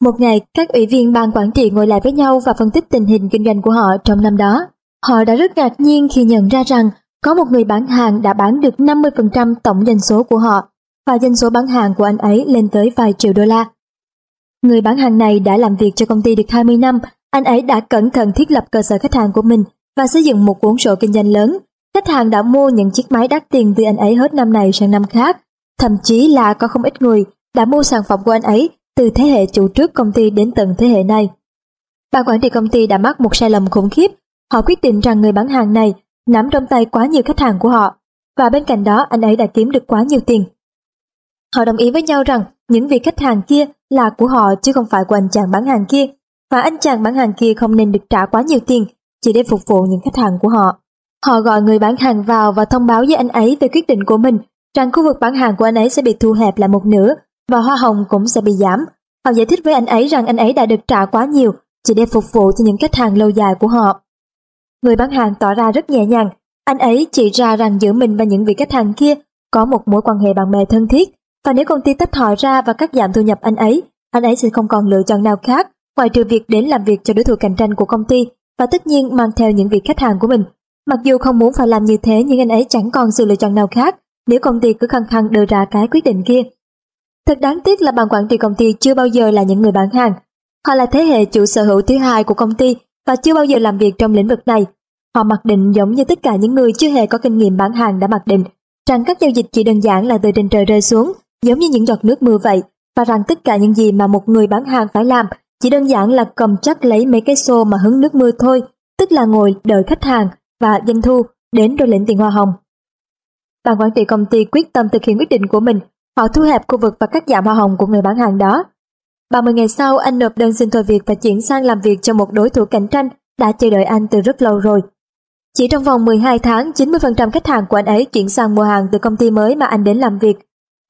Một ngày, các ủy viên ban quản trị ngồi lại với nhau và phân tích tình hình kinh doanh của họ trong năm đó. Họ đã rất ngạc nhiên khi nhận ra rằng có một người bán hàng đã bán được 50% tổng doanh số của họ và doanh số bán hàng của anh ấy lên tới vài triệu đô la. Người bán hàng này đã làm việc cho công ty được 20 năm, anh ấy đã cẩn thận thiết lập cơ sở khách hàng của mình và xây dựng một cuốn sổ kinh doanh lớn. Khách hàng đã mua những chiếc máy đắt tiền từ anh ấy hết năm này sang năm khác. Thậm chí là có không ít người đã mua sản phẩm của anh ấy từ thế hệ chủ trước công ty đến tận thế hệ này. Ban quản trị công ty đã mắc một sai lầm khủng khiếp. Họ quyết định rằng người bán hàng này nắm trong tay quá nhiều khách hàng của họ, và bên cạnh đó anh ấy đã kiếm được quá nhiều tiền. Họ đồng ý với nhau rằng những vị khách hàng kia là của họ chứ không phải của anh chàng bán hàng kia, và anh chàng bán hàng kia không nên được trả quá nhiều tiền chỉ để phục vụ những khách hàng của họ. Họ gọi người bán hàng vào và thông báo với anh ấy về quyết định của mình rằng khu vực bán hàng của anh ấy sẽ bị thu hẹp lại một nửa và hoa hồng cũng sẽ bị giảm. Họ giải thích với anh ấy rằng anh ấy đã được trả quá nhiều chỉ để phục vụ cho những khách hàng lâu dài của họ. Người bán hàng tỏ ra rất nhẹ nhàng, anh ấy chỉ ra rằng giữa mình và những vị khách hàng kia có một mối quan hệ bạn bè thân thiết và nếu công ty tách họ ra và cắt giảm thu nhập anh ấy, anh ấy sẽ không còn lựa chọn nào khác ngoài trừ việc đến làm việc cho đối thủ cạnh tranh của công ty và tất nhiên mang theo những vị khách hàng của mình. Mặc dù không muốn phải làm như thế, nhưng anh ấy chẳng còn sự lựa chọn nào khác nếu công ty cứ khăng khăng đưa ra cái quyết định kia. Thật đáng tiếc là ban quản trị công ty chưa bao giờ là những người bán hàng. Họ là thế hệ chủ sở hữu thứ hai của công ty và chưa bao giờ làm việc trong lĩnh vực này. Họ mặc định giống như tất cả những người chưa hề có kinh nghiệm bán hàng đã mặc định, rằng các giao dịch chỉ đơn giản là từ trên trời rơi xuống, giống như những giọt nước mưa vậy, và rằng tất cả những gì mà một người bán hàng phải làm chỉ đơn giản là cầm chắc lấy mấy cái xô mà hứng nước mưa thôi, tức là ngồi đợi khách hàng và doanh thu đến rồi lĩnh tiền hoa hồng. Ban quản trị công ty quyết tâm thực hiện quyết định của mình, họ thu hẹp khu vực và cắt giảm hoa hồng của người bán hàng đó. 30 ngày sau, anh nộp đơn xin thôi việc và chuyển sang làm việc cho một đối thủ cạnh tranh đã chờ đợi anh từ rất lâu rồi. Chỉ trong vòng 12 tháng, 90% khách hàng của anh ấy chuyển sang mua hàng từ công ty mới mà anh đến làm việc.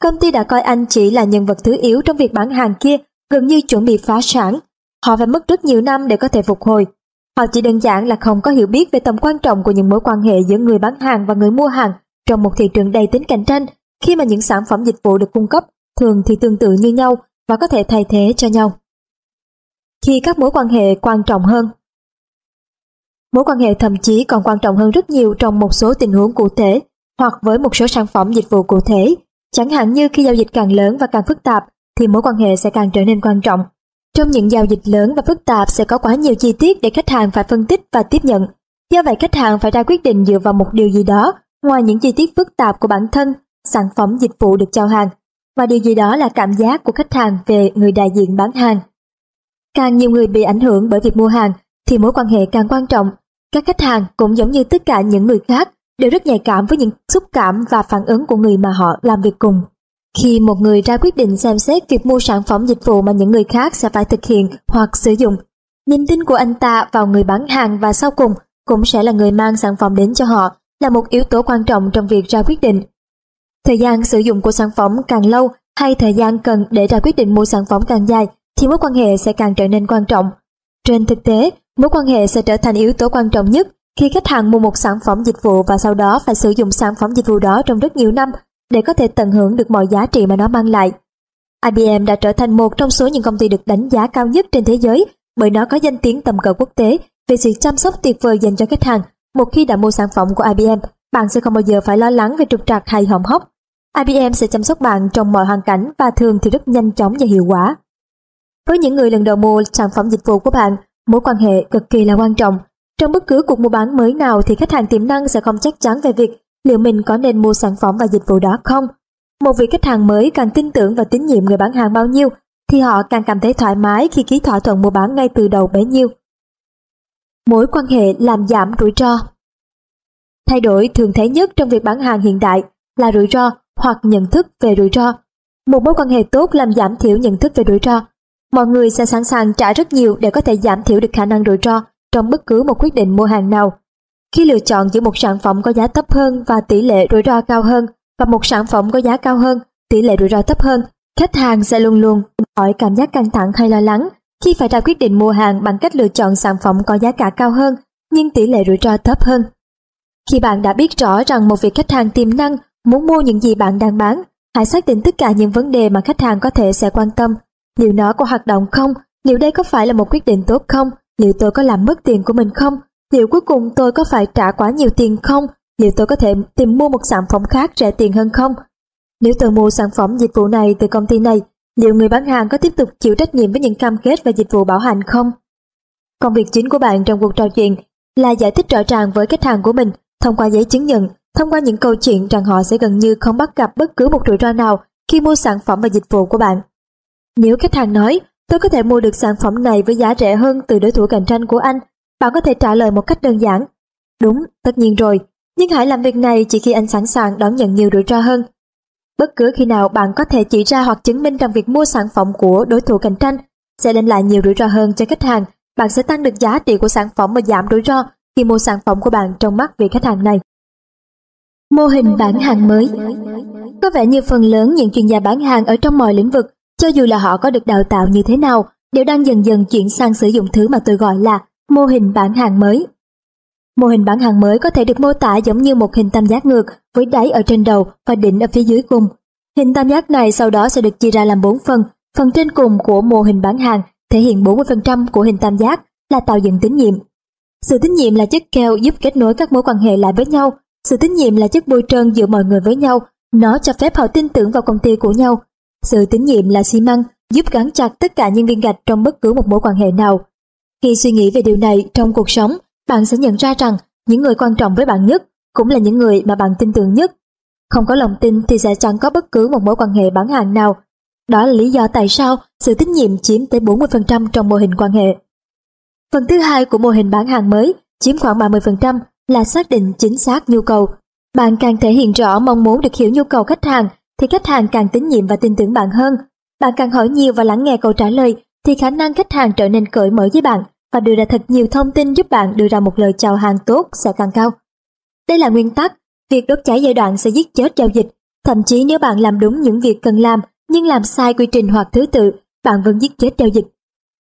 Công ty đã coi anh chỉ là nhân vật thứ yếu trong việc bán hàng kia, gần như chuẩn bị phá sản. Họ phải mất rất nhiều năm để có thể phục hồi. Họ chỉ đơn giản là không có hiểu biết về tầm quan trọng của những mối quan hệ giữa người bán hàng và người mua hàng trong một thị trường đầy tính cạnh tranh khi mà những sản phẩm dịch vụ được cung cấp, thường thì tương tự như nhau và có thể thay thế cho nhau. Khi các mối quan hệ quan trọng hơn, Mối quan hệ thậm chí còn quan trọng hơn rất nhiều trong một số tình huống cụ thể hoặc với một số sản phẩm dịch vụ cụ thể. Chẳng hạn như khi giao dịch càng lớn và càng phức tạp thì mối quan hệ sẽ càng trở nên quan trọng. Trong những giao dịch lớn và phức tạp sẽ có quá nhiều chi tiết để khách hàng phải phân tích và tiếp nhận. Do vậy khách hàng phải ra quyết định dựa vào một điều gì đó ngoài những chi tiết phức tạp của bản thân, sản phẩm dịch vụ được chào hàng. Và điều gì đó là cảm giác của khách hàng về người đại diện bán hàng. Càng nhiều người bị ảnh hưởng bởi việc mua hàng thì mối quan hệ càng quan trọng. Các khách hàng cũng giống như tất cả những người khác đều rất nhạy cảm với những xúc cảm và phản ứng của người mà họ làm việc cùng. Khi một người ra quyết định xem xét việc mua sản phẩm dịch vụ mà những người khác sẽ phải thực hiện hoặc sử dụng, niềm tin của anh ta vào người bán hàng và sau cùng cũng sẽ là người mang sản phẩm đến cho họ là một yếu tố quan trọng trong việc ra quyết định. Thời gian sử dụng của sản phẩm càng lâu hay thời gian cần để ra quyết định mua sản phẩm càng dài thì mối quan hệ sẽ càng trở nên quan trọng. Trên thực tế, mối quan hệ sẽ trở thành yếu tố quan trọng nhất khi khách hàng mua một sản phẩm dịch vụ và sau đó phải sử dụng sản phẩm dịch vụ đó trong rất nhiều năm để có thể tận hưởng được mọi giá trị mà nó mang lại. IBM đã trở thành một trong số những công ty được đánh giá cao nhất trên thế giới bởi nó có danh tiếng tầm cỡ quốc tế về sự chăm sóc tuyệt vời dành cho khách hàng. Một khi đã mua sản phẩm của IBM, bạn sẽ không bao giờ phải lo lắng về trục trặc hay hỏng hóc. IBM sẽ chăm sóc bạn trong mọi hoàn cảnh và thường thì rất nhanh chóng và hiệu quả. Với những người lần đầu mua sản phẩm dịch vụ của bạn, mối quan hệ cực kỳ là quan trọng. Trong bất cứ cuộc mua bán mới nào thì khách hàng tiềm năng sẽ không chắc chắn về việc liệu mình có nên mua sản phẩm và dịch vụ đó không. Một vị khách hàng mới càng tin tưởng và tín nhiệm người bán hàng bao nhiêu, thì họ càng cảm thấy thoải mái khi ký thỏa thuận mua bán ngay từ đầu bấy nhiêu. Mối quan hệ làm giảm rủi ro Thay đổi thường thấy nhất trong việc bán hàng hiện đại là rủi ro hoặc nhận thức về rủi ro. Một mối quan hệ tốt làm giảm thiểu nhận thức về rủi ro. mọi người sẽ sẵn sàng trả rất nhiều để có thể giảm thiểu được khả năng rủi ro trong bất cứ một quyết định mua hàng nào. Khi lựa chọn giữa một sản phẩm có giá thấp hơn và tỷ lệ rủi ro cao hơn và một sản phẩm có giá cao hơn, tỷ lệ rủi ro thấp hơn, khách hàng sẽ luôn luôn khỏi cảm giác căng thẳng hay lo lắng khi phải ra quyết định mua hàng bằng cách lựa chọn sản phẩm có giá cả cao hơn nhưng tỷ lệ rủi ro thấp hơn. Khi bạn đã biết rõ rằng một vị khách hàng tiềm năng muốn mua những gì bạn đang bán, hãy xác định tất cả những vấn đề mà khách hàng có thể sẽ quan tâm. Liệu nó có hoạt động không? Liệu đây có phải là một quyết định tốt không? Liệu tôi có làm mất tiền của mình không? Liệu cuối cùng tôi có phải trả quá nhiều tiền không? Liệu tôi có thể tìm mua một sản phẩm khác rẻ tiền hơn không? Nếu tôi mua sản phẩm dịch vụ này từ công ty này, liệu người bán hàng có tiếp tục chịu trách nhiệm với những cam kết và dịch vụ bảo hành không? Công việc chính của bạn trong cuộc trò chuyện là giải thích rõ ràng với khách hàng của mình thông qua giấy chứng nhận, thông qua những câu chuyện rằng họ sẽ gần như không bắt gặp bất cứ một rủi ro nào khi mua sản phẩm và dịch vụ của bạn. Nếu khách hàng nói, tôi có thể mua được sản phẩm này với giá rẻ hơn từ đối thủ cạnh tranh của anh, bạn có thể trả lời một cách đơn giản. Đúng, tất nhiên rồi, nhưng hãy làm việc này chỉ khi anh sẵn sàng đón nhận nhiều rủi ro hơn. Bất cứ khi nào bạn có thể chỉ ra hoặc chứng minh rằng việc mua sản phẩm của đối thủ cạnh tranh sẽ đem lại nhiều rủi ro hơn cho khách hàng, bạn sẽ tăng được giá trị của sản phẩm và giảm rủi ro khi mua sản phẩm của bạn trong mắt vị khách hàng này. Mô hình bán hàng mới Có vẻ như phần lớn những chuyên gia bán hàng ở trong mọi lĩnh vực, cho dù là họ có được đào tạo như thế nào, đều đang dần dần chuyển sang sử dụng thứ mà tôi gọi là mô hình bán hàng mới. Mô hình bán hàng mới có thể được mô tả giống như một hình tam giác ngược, với đáy ở trên đầu và đỉnh ở phía dưới cùng. Hình tam giác này sau đó sẽ được chia ra làm 4 phần. Phần trên cùng của mô hình bán hàng thể hiện 40% của hình tam giác là tạo dựng tín nhiệm. Sự tín nhiệm là chất keo giúp kết nối các mối quan hệ lại với nhau. Sự tín nhiệm là chất bôi trơn giữa mọi người với nhau. Nó cho phép họ tin tưởng vào công ty của nhau. Sự tín nhiệm là xi măng, giúp gắn chặt tất cả những viên gạch trong bất cứ một mối quan hệ nào. Khi suy nghĩ về điều này trong cuộc sống, bạn sẽ nhận ra rằng những người quan trọng với bạn nhất cũng là những người mà bạn tin tưởng nhất. Không có lòng tin thì sẽ chẳng có bất cứ một mối quan hệ bán hàng nào. Đó là lý do tại sao sự tín nhiệm chiếm tới 40% trong mô hình quan hệ. Phần thứ hai của mô hình bán hàng mới chiếm khoảng 30% là xác định chính xác nhu cầu. Bạn càng thể hiện rõ mong muốn được hiểu nhu cầu khách hàng thì khách hàng càng tín nhiệm và tin tưởng bạn hơn. Bạn càng hỏi nhiều và lắng nghe câu trả lời thì khả năng khách hàng trở nên cởi mở với bạn và đưa ra thật nhiều thông tin giúp bạn đưa ra một lời chào hàng tốt sẽ càng cao. Đây là nguyên tắc, việc đốt cháy giai đoạn sẽ giết chết giao dịch. Thậm chí nếu bạn làm đúng những việc cần làm nhưng làm sai quy trình hoặc thứ tự, bạn vẫn giết chết giao dịch.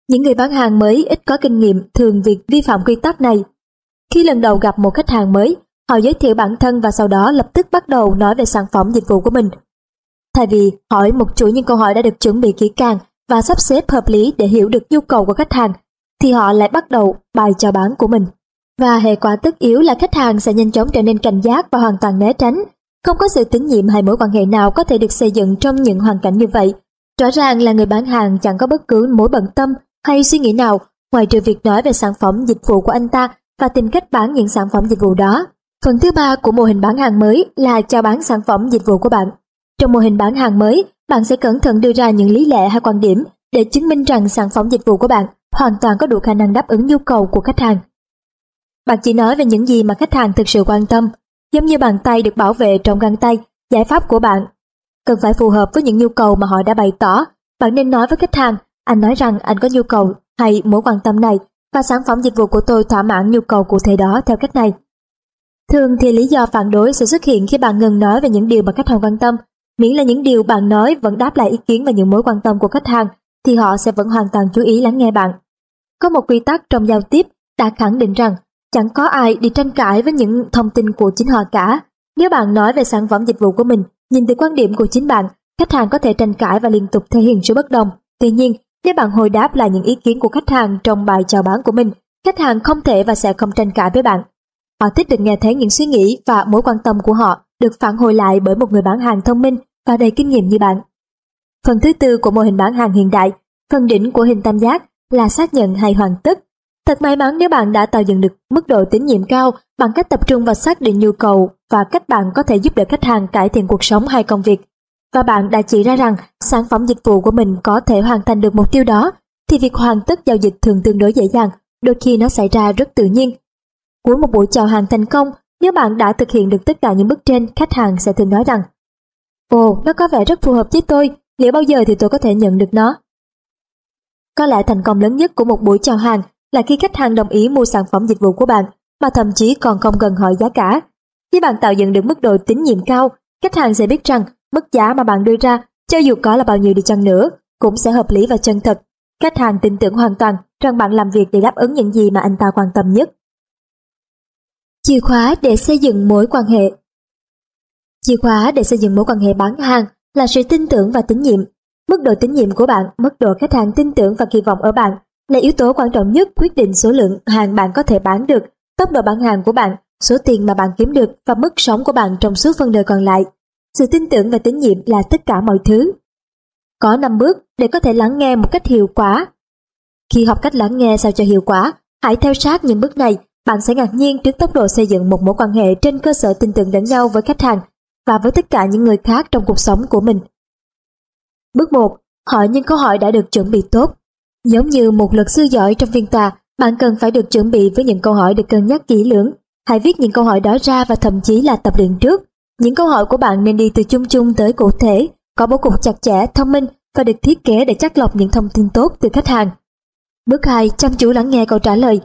Những người bán hàng mới ít có kinh nghiệm thường việc vi phạm quy tắc này. Khi lần đầu gặp một khách hàng mới, họ giới thiệu bản thân và sau đó lập tức bắt đầu nói về sản phẩm dịch vụ của mình. Thay vì hỏi một chuỗi những câu hỏi đã được chuẩn bị kỹ càng và sắp xếp hợp lý để hiểu được nhu cầu của khách hàng, thì họ lại bắt đầu bài chào bán của mình. Và hệ quả tất yếu là khách hàng sẽ nhanh chóng trở nên cảnh giác và hoàn toàn né tránh. Không có sự tín nhiệm hay mối quan hệ nào có thể được xây dựng trong những hoàn cảnh như vậy. Rõ ràng là người bán hàng chẳng có bất cứ mối bận tâm hay suy nghĩ nào ngoài trừ việc nói về sản phẩm dịch vụ của anh ta và tìm cách bán những sản phẩm dịch vụ đó. Phần thứ ba của mô hình bán hàng mới là chào bán sản phẩm dịch vụ của bạn. Trong mô hình bán hàng mới, bạn sẽ cẩn thận đưa ra những lý lẽ hay quan điểm để chứng minh rằng sản phẩm dịch vụ của bạn hoàn toàn có đủ khả năng đáp ứng nhu cầu của khách hàng. Bạn chỉ nói về những gì mà khách hàng thực sự quan tâm, giống như bàn tay được bảo vệ trong găng tay, giải pháp của bạn cần phải phù hợp với những nhu cầu mà họ đã bày tỏ. Bạn nên nói với khách hàng, anh nói rằng anh có nhu cầu hay mối quan tâm này và sản phẩm dịch vụ của tôi thỏa mãn nhu cầu cụ thể đó theo cách này. Thường thì lý do phản đối sẽ xuất hiện khi bạn ngừng nói về những điều mà khách hàng quan tâm, miễn là những điều bạn nói vẫn đáp lại ý kiến và những mối quan tâm của khách hàng thì họ sẽ vẫn hoàn toàn chú ý lắng nghe bạn. Có một quy tắc trong giao tiếp đã khẳng định rằng chẳng có ai đi tranh cãi với những thông tin của chính họ cả. Nếu bạn nói về sản phẩm dịch vụ của mình, nhìn từ quan điểm của chính bạn, khách hàng có thể tranh cãi và liên tục thể hiện sự bất đồng. Tuy nhiên, nếu bạn hồi đáp lại những ý kiến của khách hàng trong bài chào bán của mình, khách hàng không thể và sẽ không tranh cãi với bạn. Họ thích được nghe thấy những suy nghĩ và mối quan tâm của họ được phản hồi lại bởi một người bán hàng thông minh và đầy kinh nghiệm như bạn. Phần thứ tư của mô hình bán hàng hiện đại, phần đỉnh của hình tam giác là xác nhận hay hoàn tất. Thật may mắn nếu bạn đã tạo dựng được mức độ tín nhiệm cao bằng cách tập trung vào xác định nhu cầu và cách bạn có thể giúp đỡ khách hàng cải thiện cuộc sống hay công việc. Và bạn đã chỉ ra rằng sản phẩm dịch vụ của mình có thể hoàn thành được mục tiêu đó, thì việc hoàn tất giao dịch thường tương đối dễ dàng, đôi khi nó xảy ra rất tự nhiên. Cuối một buổi chào hàng thành công, nếu bạn đã thực hiện được tất cả những bước trên, khách hàng sẽ thường nói rằng Ồ, nó có vẻ rất phù hợp với tôi, liệu bao giờ thì tôi có thể nhận được nó? Có lẽ thành công lớn nhất của một buổi chào hàng là khi khách hàng đồng ý mua sản phẩm dịch vụ của bạn mà thậm chí còn không cần hỏi giá cả. Khi bạn tạo dựng được mức độ tín nhiệm cao, khách hàng sẽ biết rằng mức giá mà bạn đưa ra, cho dù có là bao nhiêu đi chăng nữa, cũng sẽ hợp lý và chân thật. Khách hàng tin tưởng hoàn toàn rằng bạn làm việc để đáp ứng những gì mà anh ta quan tâm nhất. Chìa khóa để xây dựng mối quan hệ Chìa khóa để xây dựng mối quan hệ bán hàng là sự tin tưởng và tín nhiệm. Mức độ tín nhiệm của bạn, mức độ khách hàng tin tưởng và kỳ vọng ở bạn là yếu tố quan trọng nhất quyết định số lượng hàng bạn có thể bán được, tốc độ bán hàng của bạn, số tiền mà bạn kiếm được và mức sống của bạn trong suốt phần đời còn lại. Sự tin tưởng và tín nhiệm là tất cả mọi thứ. Có 5 bước để có thể lắng nghe một cách hiệu quả. Khi học cách lắng nghe sao cho hiệu quả, hãy theo sát những bước này, bạn sẽ ngạc nhiên trước tốc độ xây dựng một mối quan hệ trên cơ sở tin tưởng lẫn nhau với khách hàng và với tất cả những người khác trong cuộc sống của mình. Bước 1. Hỏi những câu hỏi đã được chuẩn bị tốt. Giống như một luật sư giỏi trong phiên tòa, bạn cần phải được chuẩn bị với những câu hỏi được cân nhắc kỹ lưỡng. Hãy viết những câu hỏi đó ra và thậm chí là tập luyện trước. Những câu hỏi của bạn nên đi từ chung chung tới cụ thể, có bố cục chặt chẽ, thông minh và được thiết kế để chắc lọc những thông tin tốt từ khách hàng. Bước 2. Chăm chú lắng nghe câu trả lời.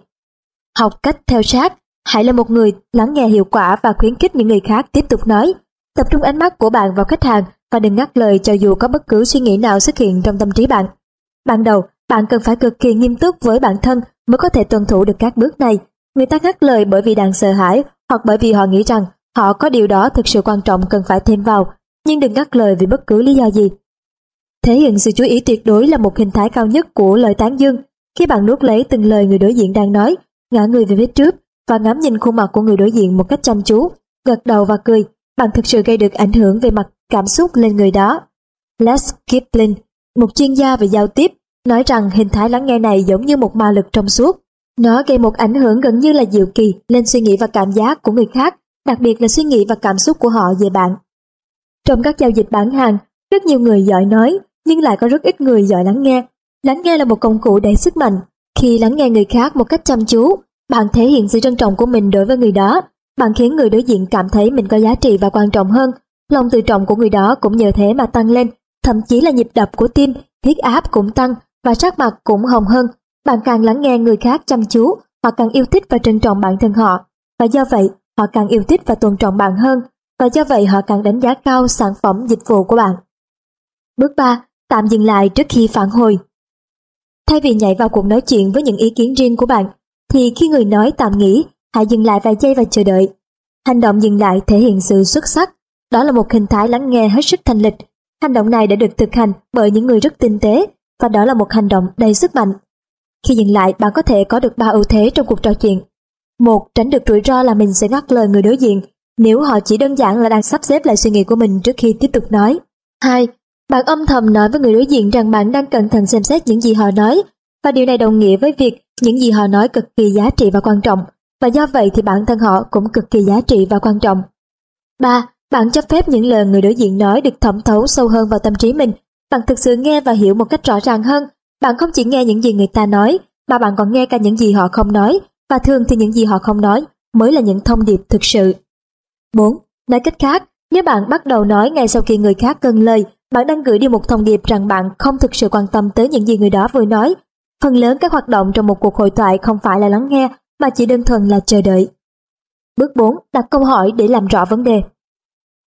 Học cách theo sát. Hãy là một người lắng nghe hiệu quả và khuyến khích những người khác tiếp tục nói. Tập trung ánh mắt của bạn vào khách hàng và đừng ngắt lời cho dù có bất cứ suy nghĩ nào xuất hiện trong tâm trí bạn. Ban đầu, bạn cần phải cực kỳ nghiêm túc với bản thân mới có thể tuân thủ được các bước này. Người ta ngắt lời bởi vì đang sợ hãi hoặc bởi vì họ nghĩ rằng họ có điều đó thực sự quan trọng cần phải thêm vào, nhưng đừng ngắt lời vì bất cứ lý do gì. Thể hiện sự chú ý tuyệt đối là một hình thái cao nhất của lời tán dương. Khi bạn nuốt lấy từng lời người đối diện đang nói, ngã người về phía trước và ngắm nhìn khuôn mặt của người đối diện một cách chăm chú, gật đầu và cười, bạn thực sự gây được ảnh hưởng về mặt cảm xúc lên người đó. Les Kipling, một chuyên gia về giao tiếp, nói rằng hình thái lắng nghe này giống như một ma lực trong suốt. Nó gây một ảnh hưởng gần như là diệu kỳ lên suy nghĩ và cảm giác của người khác, đặc biệt là suy nghĩ và cảm xúc của họ về bạn. Trong các giao dịch bán hàng, rất nhiều người giỏi nói, nhưng lại có rất ít người giỏi lắng nghe. Lắng nghe là một công cụ đầy sức mạnh. Khi lắng nghe người khác một cách chăm chú, bạn thể hiện sự trân trọng của mình đối với người đó. Bạn khiến người đối diện cảm thấy mình có giá trị và quan trọng hơn. Lòng tự trọng của người đó cũng nhờ thế mà tăng lên, thậm chí là nhịp đập của tim, huyết áp cũng tăng và sắc mặt cũng hồng hơn. Bạn càng lắng nghe người khác chăm chú, họ càng yêu thích và trân trọng bản thân họ. Và do vậy, họ càng yêu thích và tôn trọng bạn hơn. Và do vậy họ càng đánh giá cao sản phẩm dịch vụ của bạn. Bước 3. Tạm dừng lại trước khi phản hồi. Thay vì nhảy vào cuộc nói chuyện với những ý kiến riêng của bạn, thì khi người nói tạm nghỉ, hãy dừng lại vài giây và chờ đợi. Hành động dừng lại thể hiện sự xuất sắc. Đó là một hình thái lắng nghe hết sức thanh lịch. Hành động này đã được thực hành bởi những người rất tinh tế và đó là một hành động đầy sức mạnh. Khi dừng lại, bạn có thể có được ba ưu thế trong cuộc trò chuyện. Một, tránh được rủi ro là mình sẽ ngắt lời người đối diện nếu họ chỉ đơn giản là đang sắp xếp lại suy nghĩ của mình trước khi tiếp tục nói. Hai, bạn âm thầm nói với người đối diện rằng bạn đang cẩn thận xem xét những gì họ nói và điều này đồng nghĩa với việc những gì họ nói cực kỳ giá trị và quan trọng và do vậy thì bản thân họ cũng cực kỳ giá trị và quan trọng. 3. Bạn cho phép những lời người đối diện nói được thẩm thấu sâu hơn vào tâm trí mình. Bạn thực sự nghe và hiểu một cách rõ ràng hơn. Bạn không chỉ nghe những gì người ta nói, mà bạn còn nghe cả những gì họ không nói, và thường thì những gì họ không nói mới là những thông điệp thực sự. 4. Nói cách khác, nếu bạn bắt đầu nói ngay sau khi người khác cân lời, bạn đang gửi đi một thông điệp rằng bạn không thực sự quan tâm tới những gì người đó vừa nói. Phần lớn các hoạt động trong một cuộc hội thoại không phải là lắng nghe, mà chỉ đơn thuần là chờ đợi. Bước 4. Đặt câu hỏi để làm rõ vấn đề.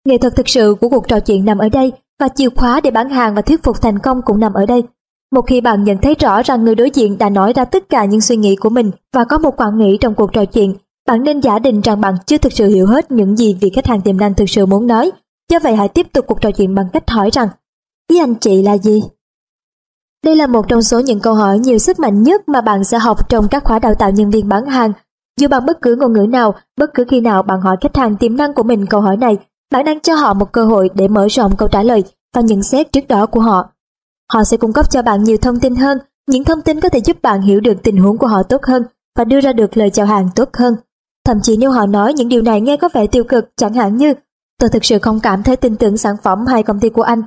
Nghệ thuật thực sự của cuộc trò chuyện nằm ở đây và chìa khóa để bán hàng và thuyết phục thành công cũng nằm ở đây. Một khi bạn nhận thấy rõ rằng người đối diện đã nói ra tất cả những suy nghĩ của mình và có một quan nghĩ trong cuộc trò chuyện, bạn nên giả định rằng bạn chưa thực sự hiểu hết những gì vị khách hàng tiềm năng thực sự muốn nói. Do vậy hãy tiếp tục cuộc trò chuyện bằng cách hỏi rằng Ý anh chị là gì? Đây là một trong số những câu hỏi nhiều sức mạnh nhất mà bạn sẽ học trong các khóa đào tạo nhân viên bán hàng. Dù bằng bất cứ ngôn ngữ nào, bất cứ khi nào bạn hỏi khách hàng tiềm năng của mình câu hỏi này, bạn đang cho họ một cơ hội để mở rộng câu trả lời và nhận xét trước đó của họ. Họ sẽ cung cấp cho bạn nhiều thông tin hơn, những thông tin có thể giúp bạn hiểu được tình huống của họ tốt hơn và đưa ra được lời chào hàng tốt hơn. Thậm chí nếu họ nói những điều này nghe có vẻ tiêu cực, chẳng hạn như tôi thực sự không cảm thấy tin tưởng sản phẩm hay công ty của anh.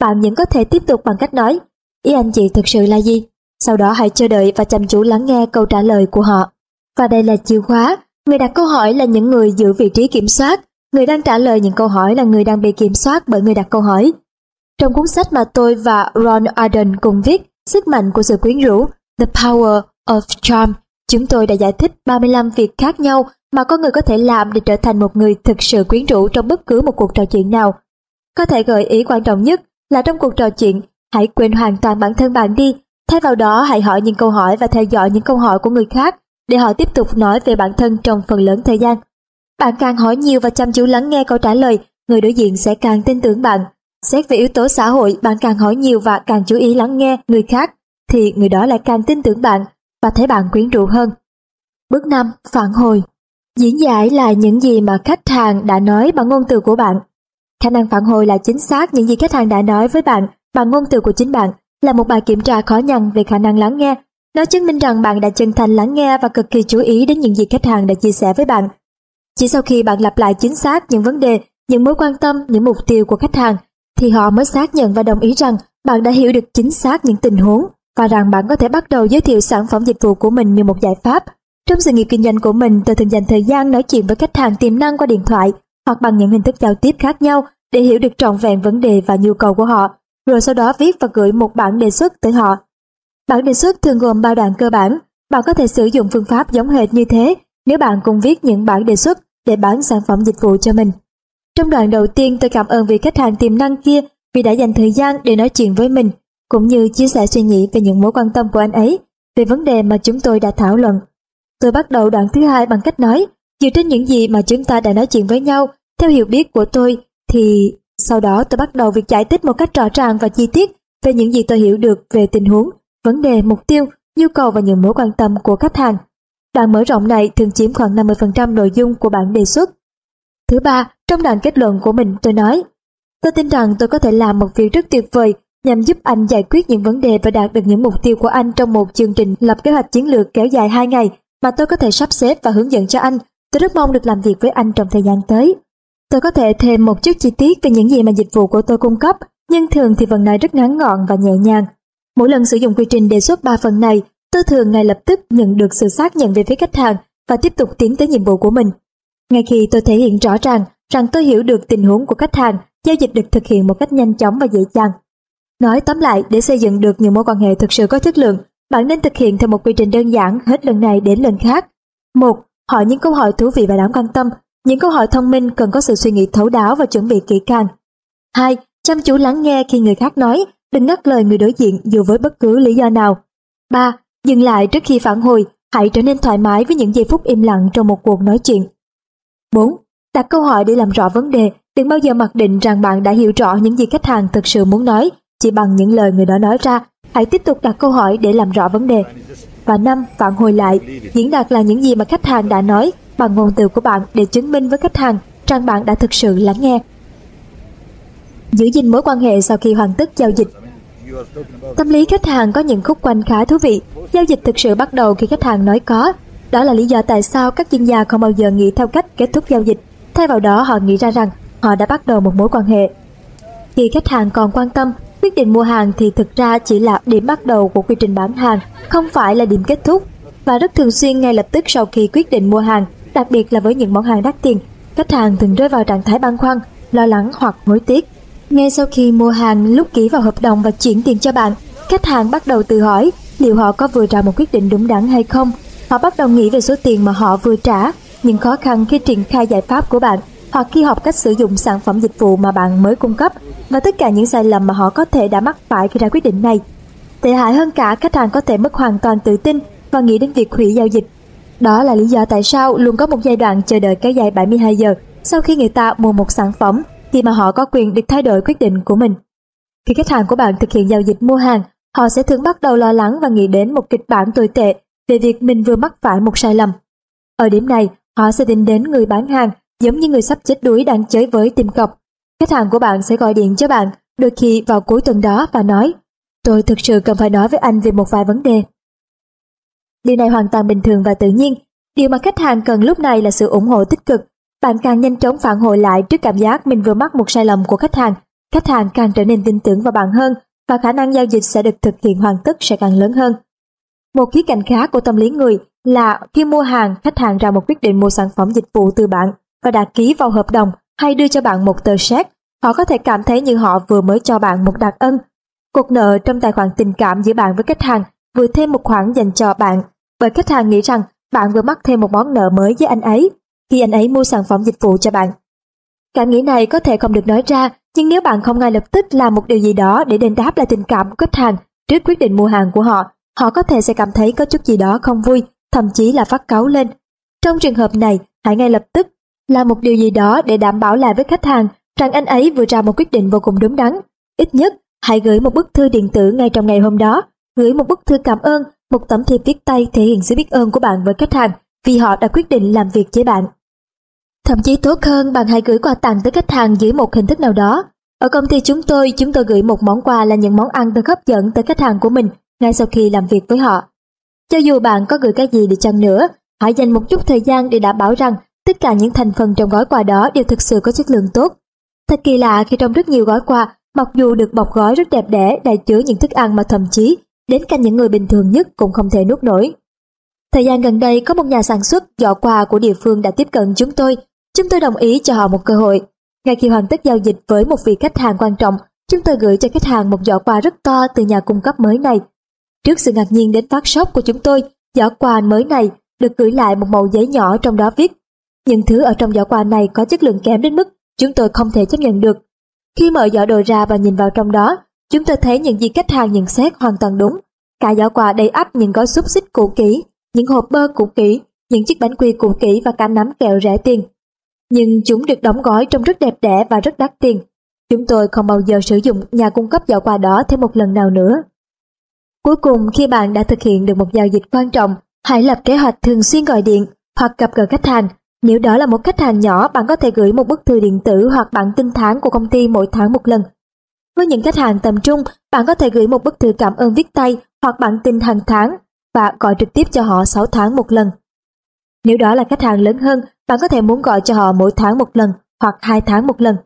Bạn vẫn có thể tiếp tục bằng cách nói Ý anh chị thực sự là gì? Sau đó hãy chờ đợi và chăm chú lắng nghe câu trả lời của họ. Và đây là chìa khóa. Người đặt câu hỏi là những người giữ vị trí kiểm soát. Người đang trả lời những câu hỏi là người đang bị kiểm soát bởi người đặt câu hỏi. Trong cuốn sách mà tôi và Ron Arden cùng viết, Sức mạnh của sự quyến rũ, The Power of Charm, chúng tôi đã giải thích 35 việc khác nhau mà con người có thể làm để trở thành một người thực sự quyến rũ trong bất cứ một cuộc trò chuyện nào. Có thể gợi ý quan trọng nhất là trong cuộc trò chuyện, hãy quên hoàn toàn bản thân bạn đi, thay vào đó hãy hỏi những câu hỏi và theo dõi những câu hỏi của người khác để họ tiếp tục nói về bản thân trong phần lớn thời gian. Bạn càng hỏi nhiều và chăm chú lắng nghe câu trả lời, người đối diện sẽ càng tin tưởng bạn. Xét về yếu tố xã hội, bạn càng hỏi nhiều và càng chú ý lắng nghe người khác, thì người đó lại càng tin tưởng bạn và thấy bạn quyến rũ hơn. Bước 5. Phản hồi Diễn giải là những gì mà khách hàng đã nói bằng ngôn từ của bạn. Khả năng phản hồi là chính xác những gì khách hàng đã nói với bạn bằng ngôn từ của chính bạn là một bài kiểm tra khó nhằn về khả năng lắng nghe. Nó chứng minh rằng bạn đã chân thành lắng nghe và cực kỳ chú ý đến những gì khách hàng đã chia sẻ với bạn. Chỉ sau khi bạn lặp lại chính xác những vấn đề, những mối quan tâm, những mục tiêu của khách hàng, thì họ mới xác nhận và đồng ý rằng bạn đã hiểu được chính xác những tình huống và rằng bạn có thể bắt đầu giới thiệu sản phẩm dịch vụ của mình như một giải pháp. Trong sự nghiệp kinh doanh của mình, tôi thường dành thời gian nói chuyện với khách hàng tiềm năng qua điện thoại hoặc bằng những hình thức giao tiếp khác nhau để hiểu được trọn vẹn vấn đề và nhu cầu của họ, rồi sau đó viết và gửi một bản đề xuất tới họ. Bản đề xuất thường gồm ba đoạn cơ bản. Bạn có thể sử dụng phương pháp giống hệt như thế nếu bạn cùng viết những bản đề xuất để bán sản phẩm dịch vụ cho mình. Trong đoạn đầu tiên tôi cảm ơn vị khách hàng tiềm năng kia vì đã dành thời gian để nói chuyện với mình, cũng như chia sẻ suy nghĩ về những mối quan tâm của anh ấy về vấn đề mà chúng tôi đã thảo luận. Tôi bắt đầu đoạn thứ hai bằng cách nói, dựa trên những gì mà chúng ta đã nói chuyện với nhau, theo hiểu biết của tôi, thì sau đó tôi bắt đầu việc giải thích một cách rõ ràng và chi tiết về những gì tôi hiểu được về tình huống, vấn đề, mục tiêu, nhu cầu và những mối quan tâm của khách hàng. Đoạn mở rộng này thường chiếm khoảng 50% nội dung của bản đề xuất. Thứ ba, trong đoạn kết luận của mình tôi nói, tôi tin rằng tôi có thể làm một việc rất tuyệt vời nhằm giúp anh giải quyết những vấn đề và đạt được những mục tiêu của anh trong một chương trình lập kế hoạch chiến lược kéo dài 2 ngày mà tôi có thể sắp xếp và hướng dẫn cho anh. Tôi rất mong được làm việc với anh trong thời gian tới. Tôi có thể thêm một chút chi tiết về những gì mà dịch vụ của tôi cung cấp, nhưng thường thì phần này rất ngắn gọn và nhẹ nhàng. Mỗi lần sử dụng quy trình đề xuất 3 phần này, tôi thường ngay lập tức nhận được sự xác nhận về phía khách hàng và tiếp tục tiến tới nhiệm vụ của mình. Ngay khi tôi thể hiện rõ ràng rằng tôi hiểu được tình huống của khách hàng, giao dịch được thực hiện một cách nhanh chóng và dễ dàng. Nói tóm lại, để xây dựng được những mối quan hệ thực sự có chất lượng, bạn nên thực hiện theo một quy trình đơn giản hết lần này đến lần khác. một Hỏi những câu hỏi thú vị và đáng quan tâm. Những câu hỏi thông minh cần có sự suy nghĩ thấu đáo và chuẩn bị kỹ càng. 2. Chăm chú lắng nghe khi người khác nói, đừng ngắt lời người đối diện dù với bất cứ lý do nào. 3. Dừng lại trước khi phản hồi, hãy trở nên thoải mái với những giây phút im lặng trong một cuộc nói chuyện. 4. Đặt câu hỏi để làm rõ vấn đề, đừng bao giờ mặc định rằng bạn đã hiểu rõ những gì khách hàng thực sự muốn nói chỉ bằng những lời người đó nói ra. Hãy tiếp tục đặt câu hỏi để làm rõ vấn đề. Và năm, phản hồi lại, diễn đạt là những gì mà khách hàng đã nói bằng ngôn từ của bạn để chứng minh với khách hàng rằng bạn đã thực sự lắng nghe. Giữ gìn mối quan hệ sau khi hoàn tất giao dịch Tâm lý khách hàng có những khúc quanh khá thú vị. Giao dịch thực sự bắt đầu khi khách hàng nói có. Đó là lý do tại sao các chuyên gia không bao giờ nghĩ theo cách kết thúc giao dịch. Thay vào đó họ nghĩ ra rằng họ đã bắt đầu một mối quan hệ. Khi khách hàng còn quan tâm, quyết định mua hàng thì thực ra chỉ là điểm bắt đầu của quy trình bán hàng, không phải là điểm kết thúc. Và rất thường xuyên ngay lập tức sau khi quyết định mua hàng, đặc biệt là với những món hàng đắt tiền, khách hàng thường rơi vào trạng thái băn khoăn, lo lắng hoặc hối tiếc. Ngay sau khi mua hàng, lúc ký vào hợp đồng và chuyển tiền cho bạn, khách hàng bắt đầu tự hỏi liệu họ có vừa ra một quyết định đúng đắn hay không. Họ bắt đầu nghĩ về số tiền mà họ vừa trả, những khó khăn khi triển khai giải pháp của bạn hoặc khi học cách sử dụng sản phẩm dịch vụ mà bạn mới cung cấp và tất cả những sai lầm mà họ có thể đã mắc phải khi ra quyết định này. Tệ hại hơn cả, khách hàng có thể mất hoàn toàn tự tin và nghĩ đến việc hủy giao dịch. Đó là lý do tại sao luôn có một giai đoạn chờ đợi kéo dài 72 giờ sau khi người ta mua một sản phẩm thì mà họ có quyền được thay đổi quyết định của mình. Khi khách hàng của bạn thực hiện giao dịch mua hàng, họ sẽ thường bắt đầu lo lắng và nghĩ đến một kịch bản tồi tệ về việc mình vừa mắc phải một sai lầm. Ở điểm này, họ sẽ tìm đến người bán hàng giống như người sắp chết đuối đang chơi với tìm cọc. Khách hàng của bạn sẽ gọi điện cho bạn đôi khi vào cuối tuần đó và nói tôi thực sự cần phải nói với anh về một vài vấn đề. Điều này hoàn toàn bình thường và tự nhiên. Điều mà khách hàng cần lúc này là sự ủng hộ tích cực bạn càng nhanh chóng phản hồi lại trước cảm giác mình vừa mắc một sai lầm của khách hàng, khách hàng càng trở nên tin tưởng vào bạn hơn và khả năng giao dịch sẽ được thực hiện hoàn tất sẽ càng lớn hơn. Một khía cạnh khác của tâm lý người là khi mua hàng, khách hàng ra một quyết định mua sản phẩm dịch vụ từ bạn và đã ký vào hợp đồng hay đưa cho bạn một tờ séc, họ có thể cảm thấy như họ vừa mới cho bạn một đặc ân. cuộc nợ trong tài khoản tình cảm giữa bạn với khách hàng vừa thêm một khoản dành cho bạn bởi khách hàng nghĩ rằng bạn vừa mắc thêm một món nợ mới với anh ấy khi anh ấy mua sản phẩm dịch vụ cho bạn. Cảm nghĩ này có thể không được nói ra, nhưng nếu bạn không ngay lập tức làm một điều gì đó để đền đáp lại tình cảm của khách hàng trước quyết định mua hàng của họ, họ có thể sẽ cảm thấy có chút gì đó không vui, thậm chí là phát cáu lên. Trong trường hợp này, hãy ngay lập tức là một điều gì đó để đảm bảo lại với khách hàng rằng anh ấy vừa ra một quyết định vô cùng đúng đắn. Ít nhất, hãy gửi một bức thư điện tử ngay trong ngày hôm đó, gửi một bức thư cảm ơn, một tấm thiệp viết tay thể hiện sự biết ơn của bạn với khách hàng vì họ đã quyết định làm việc với bạn. Thậm chí tốt hơn bạn hãy gửi quà tặng tới khách hàng dưới một hình thức nào đó. Ở công ty chúng tôi, chúng tôi gửi một món quà là những món ăn thật hấp dẫn tới khách hàng của mình ngay sau khi làm việc với họ. Cho dù bạn có gửi cái gì đi chăng nữa, hãy dành một chút thời gian để đảm bảo rằng tất cả những thành phần trong gói quà đó đều thực sự có chất lượng tốt. Thật kỳ lạ khi trong rất nhiều gói quà, mặc dù được bọc gói rất đẹp đẽ đầy chứa những thức ăn mà thậm chí đến cả những người bình thường nhất cũng không thể nuốt nổi. Thời gian gần đây có một nhà sản xuất giỏ quà của địa phương đã tiếp cận chúng tôi Chúng tôi đồng ý cho họ một cơ hội. Ngay khi hoàn tất giao dịch với một vị khách hàng quan trọng, chúng tôi gửi cho khách hàng một giỏ quà rất to từ nhà cung cấp mới này. Trước sự ngạc nhiên đến phát sốc của chúng tôi, giỏ quà mới này được gửi lại một mẩu giấy nhỏ trong đó viết những thứ ở trong giỏ quà này có chất lượng kém đến mức chúng tôi không thể chấp nhận được. Khi mở giỏ đồ ra và nhìn vào trong đó, chúng tôi thấy những gì khách hàng nhận xét hoàn toàn đúng. Cả giỏ quà đầy ắp những gói xúc xích cũ kỹ, những hộp bơ cũ kỹ, những chiếc bánh quy cũ kỹ và cả nắm kẹo rẻ tiền nhưng chúng được đóng gói trông rất đẹp đẽ và rất đắt tiền. Chúng tôi không bao giờ sử dụng nhà cung cấp giỏ quà đó thêm một lần nào nữa. Cuối cùng khi bạn đã thực hiện được một giao dịch quan trọng, hãy lập kế hoạch thường xuyên gọi điện hoặc gặp gỡ khách hàng. Nếu đó là một khách hàng nhỏ, bạn có thể gửi một bức thư điện tử hoặc bản tin tháng của công ty mỗi tháng một lần. Với những khách hàng tầm trung, bạn có thể gửi một bức thư cảm ơn viết tay hoặc bản tin hàng tháng và gọi trực tiếp cho họ 6 tháng một lần. Nếu đó là khách hàng lớn hơn, bạn có thể muốn gọi cho họ mỗi tháng một lần hoặc hai tháng một lần.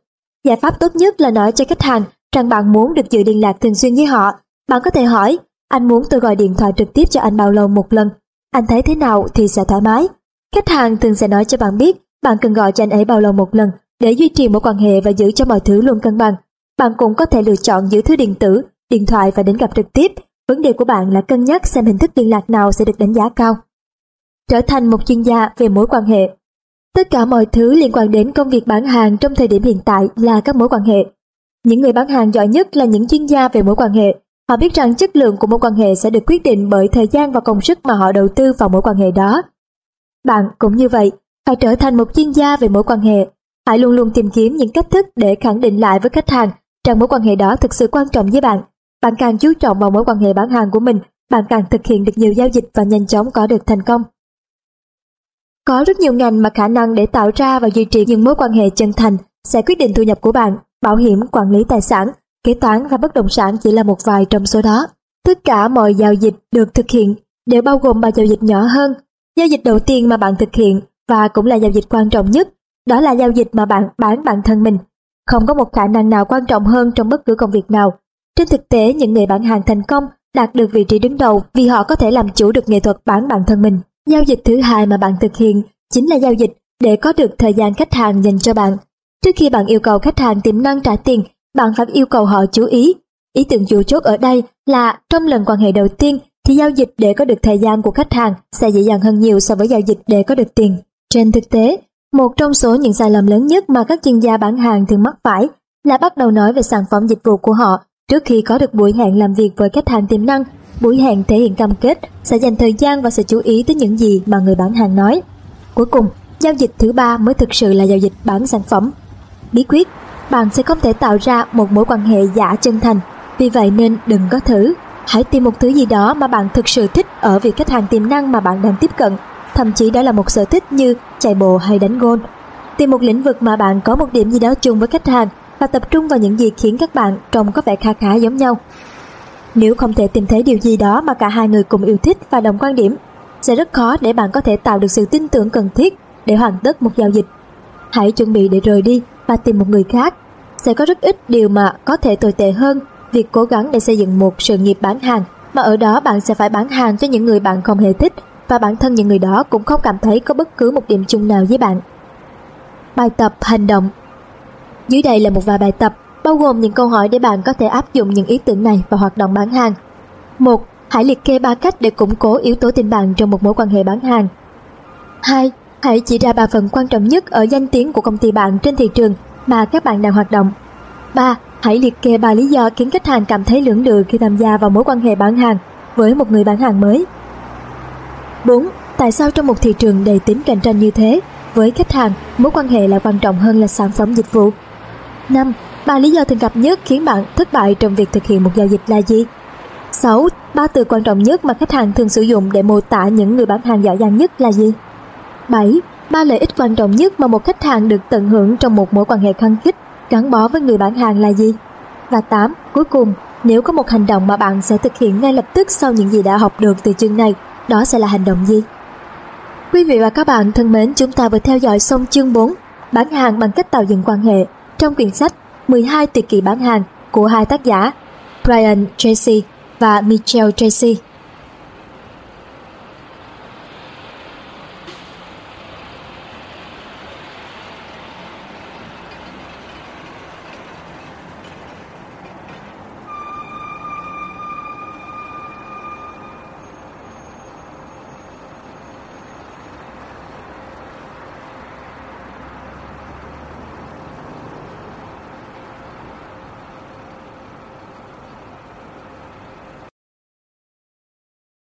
Giải pháp tốt nhất là nói cho khách hàng rằng bạn muốn được giữ liên lạc thường xuyên với họ. Bạn có thể hỏi, anh muốn tôi gọi điện thoại trực tiếp cho anh bao lâu một lần? Anh thấy thế nào thì sẽ thoải mái. Khách hàng thường sẽ nói cho bạn biết bạn cần gọi cho anh ấy bao lâu một lần để duy trì mối quan hệ và giữ cho mọi thứ luôn cân bằng. Bạn cũng có thể lựa chọn giữ thư điện tử, điện thoại và đến gặp trực tiếp. Vấn đề của bạn là cân nhắc xem hình thức liên lạc nào sẽ được đánh giá cao. Trở thành một chuyên gia về mối quan hệ Tất cả mọi thứ liên quan đến công việc bán hàng trong thời điểm hiện tại là các mối quan hệ. Những người bán hàng giỏi nhất là những chuyên gia về mối quan hệ. Họ biết rằng chất lượng của mối quan hệ sẽ được quyết định bởi thời gian và công sức mà họ đầu tư vào mối quan hệ đó. Bạn cũng như vậy, phải trở thành một chuyên gia về mối quan hệ. Hãy luôn luôn tìm kiếm những cách thức để khẳng định lại với khách hàng rằng mối quan hệ đó thực sự quan trọng với bạn. Bạn càng chú trọng vào mối quan hệ bán hàng của mình, bạn càng thực hiện được nhiều giao dịch và nhanh chóng có được thành công. Có rất nhiều ngành mà khả năng để tạo ra và duy trì những mối quan hệ chân thành sẽ quyết định thu nhập của bạn. Bảo hiểm, quản lý tài sản, kế toán và bất động sản chỉ là một vài trong số đó. Tất cả mọi giao dịch được thực hiện đều bao gồm ba giao dịch nhỏ hơn. Giao dịch đầu tiên mà bạn thực hiện và cũng là giao dịch quan trọng nhất, đó là giao dịch mà bạn bán bản thân mình. Không có một khả năng nào quan trọng hơn trong bất cứ công việc nào. Trên thực tế, những người bán hàng thành công đạt được vị trí đứng đầu vì họ có thể làm chủ được nghệ thuật bán bản thân mình. Giao dịch thứ hai mà bạn thực hiện chính là giao dịch để có được thời gian khách hàng dành cho bạn. Trước khi bạn yêu cầu khách hàng tiềm năng trả tiền, bạn phải yêu cầu họ chú ý. Ý tưởng chủ chốt ở đây là trong lần quan hệ đầu tiên thì giao dịch để có được thời gian của khách hàng sẽ dễ dàng hơn nhiều so với giao dịch để có được tiền. Trên thực tế, một trong số những sai lầm lớn nhất mà các chuyên gia bán hàng thường mắc phải là bắt đầu nói về sản phẩm dịch vụ của họ trước khi có được buổi hẹn làm việc với khách hàng tiềm năng Buổi hẹn thể hiện cam kết sẽ dành thời gian và sẽ chú ý tới những gì mà người bán hàng nói. Cuối cùng, giao dịch thứ ba mới thực sự là giao dịch bán sản phẩm. Bí quyết, bạn sẽ không thể tạo ra một mối quan hệ giả chân thành, vì vậy nên đừng có thử. Hãy tìm một thứ gì đó mà bạn thực sự thích ở việc khách hàng tiềm năng mà bạn đang tiếp cận, thậm chí đó là một sở thích như chạy bộ hay đánh gôn. Tìm một lĩnh vực mà bạn có một điểm gì đó chung với khách hàng và tập trung vào những gì khiến các bạn trông có vẻ khá khá giống nhau. Nếu không thể tìm thấy điều gì đó mà cả hai người cùng yêu thích và đồng quan điểm, sẽ rất khó để bạn có thể tạo được sự tin tưởng cần thiết để hoàn tất một giao dịch. Hãy chuẩn bị để rời đi và tìm một người khác. Sẽ có rất ít điều mà có thể tồi tệ hơn việc cố gắng để xây dựng một sự nghiệp bán hàng, mà ở đó bạn sẽ phải bán hàng cho những người bạn không hề thích, và bản thân những người đó cũng không cảm thấy có bất cứ một điểm chung nào với bạn. Bài tập hành động Dưới đây là một vài bài tập, bao gồm những câu hỏi để bạn có thể áp dụng những ý tưởng này vào hoạt động bán hàng. 1. Hãy liệt kê 3 cách để củng cố yếu tố tình bạn trong một mối quan hệ bán hàng. 2. Hãy chỉ ra 3 phần quan trọng nhất ở danh tiếng của công ty bạn trên thị trường mà các bạn đang hoạt động. 3. Hãy liệt kê 3 lý do khiến khách hàng cảm thấy lưỡng lự khi tham gia vào mối quan hệ bán hàng với một người bán hàng mới. 4. Tại sao trong một thị trường đầy tính cạnh tranh như thế, với khách hàng, mối quan hệ là quan trọng hơn là sản phẩm dịch vụ? 5. Ba lý do thường gặp nhất khiến bạn thất bại trong việc thực hiện một giao dịch là gì? 6. Ba từ quan trọng nhất mà khách hàng thường sử dụng để mô tả những người bán hàng giỏi giang nhất là gì? 7. Ba lợi ích quan trọng nhất mà một khách hàng được tận hưởng trong một mối quan hệ khăng khít gắn bó với người bán hàng là gì? Và 8. Cuối cùng, nếu có một hành động mà bạn sẽ thực hiện ngay lập tức sau những gì đã học được từ chương này, đó sẽ là hành động gì? Quý vị và các bạn thân mến, chúng ta vừa theo dõi xong chương 4, bán hàng bằng cách tạo dựng quan hệ trong quyển sách 12 tuyệt kỹ bán hàng của hai tác giả Brian Tracy và Michelle Tracy.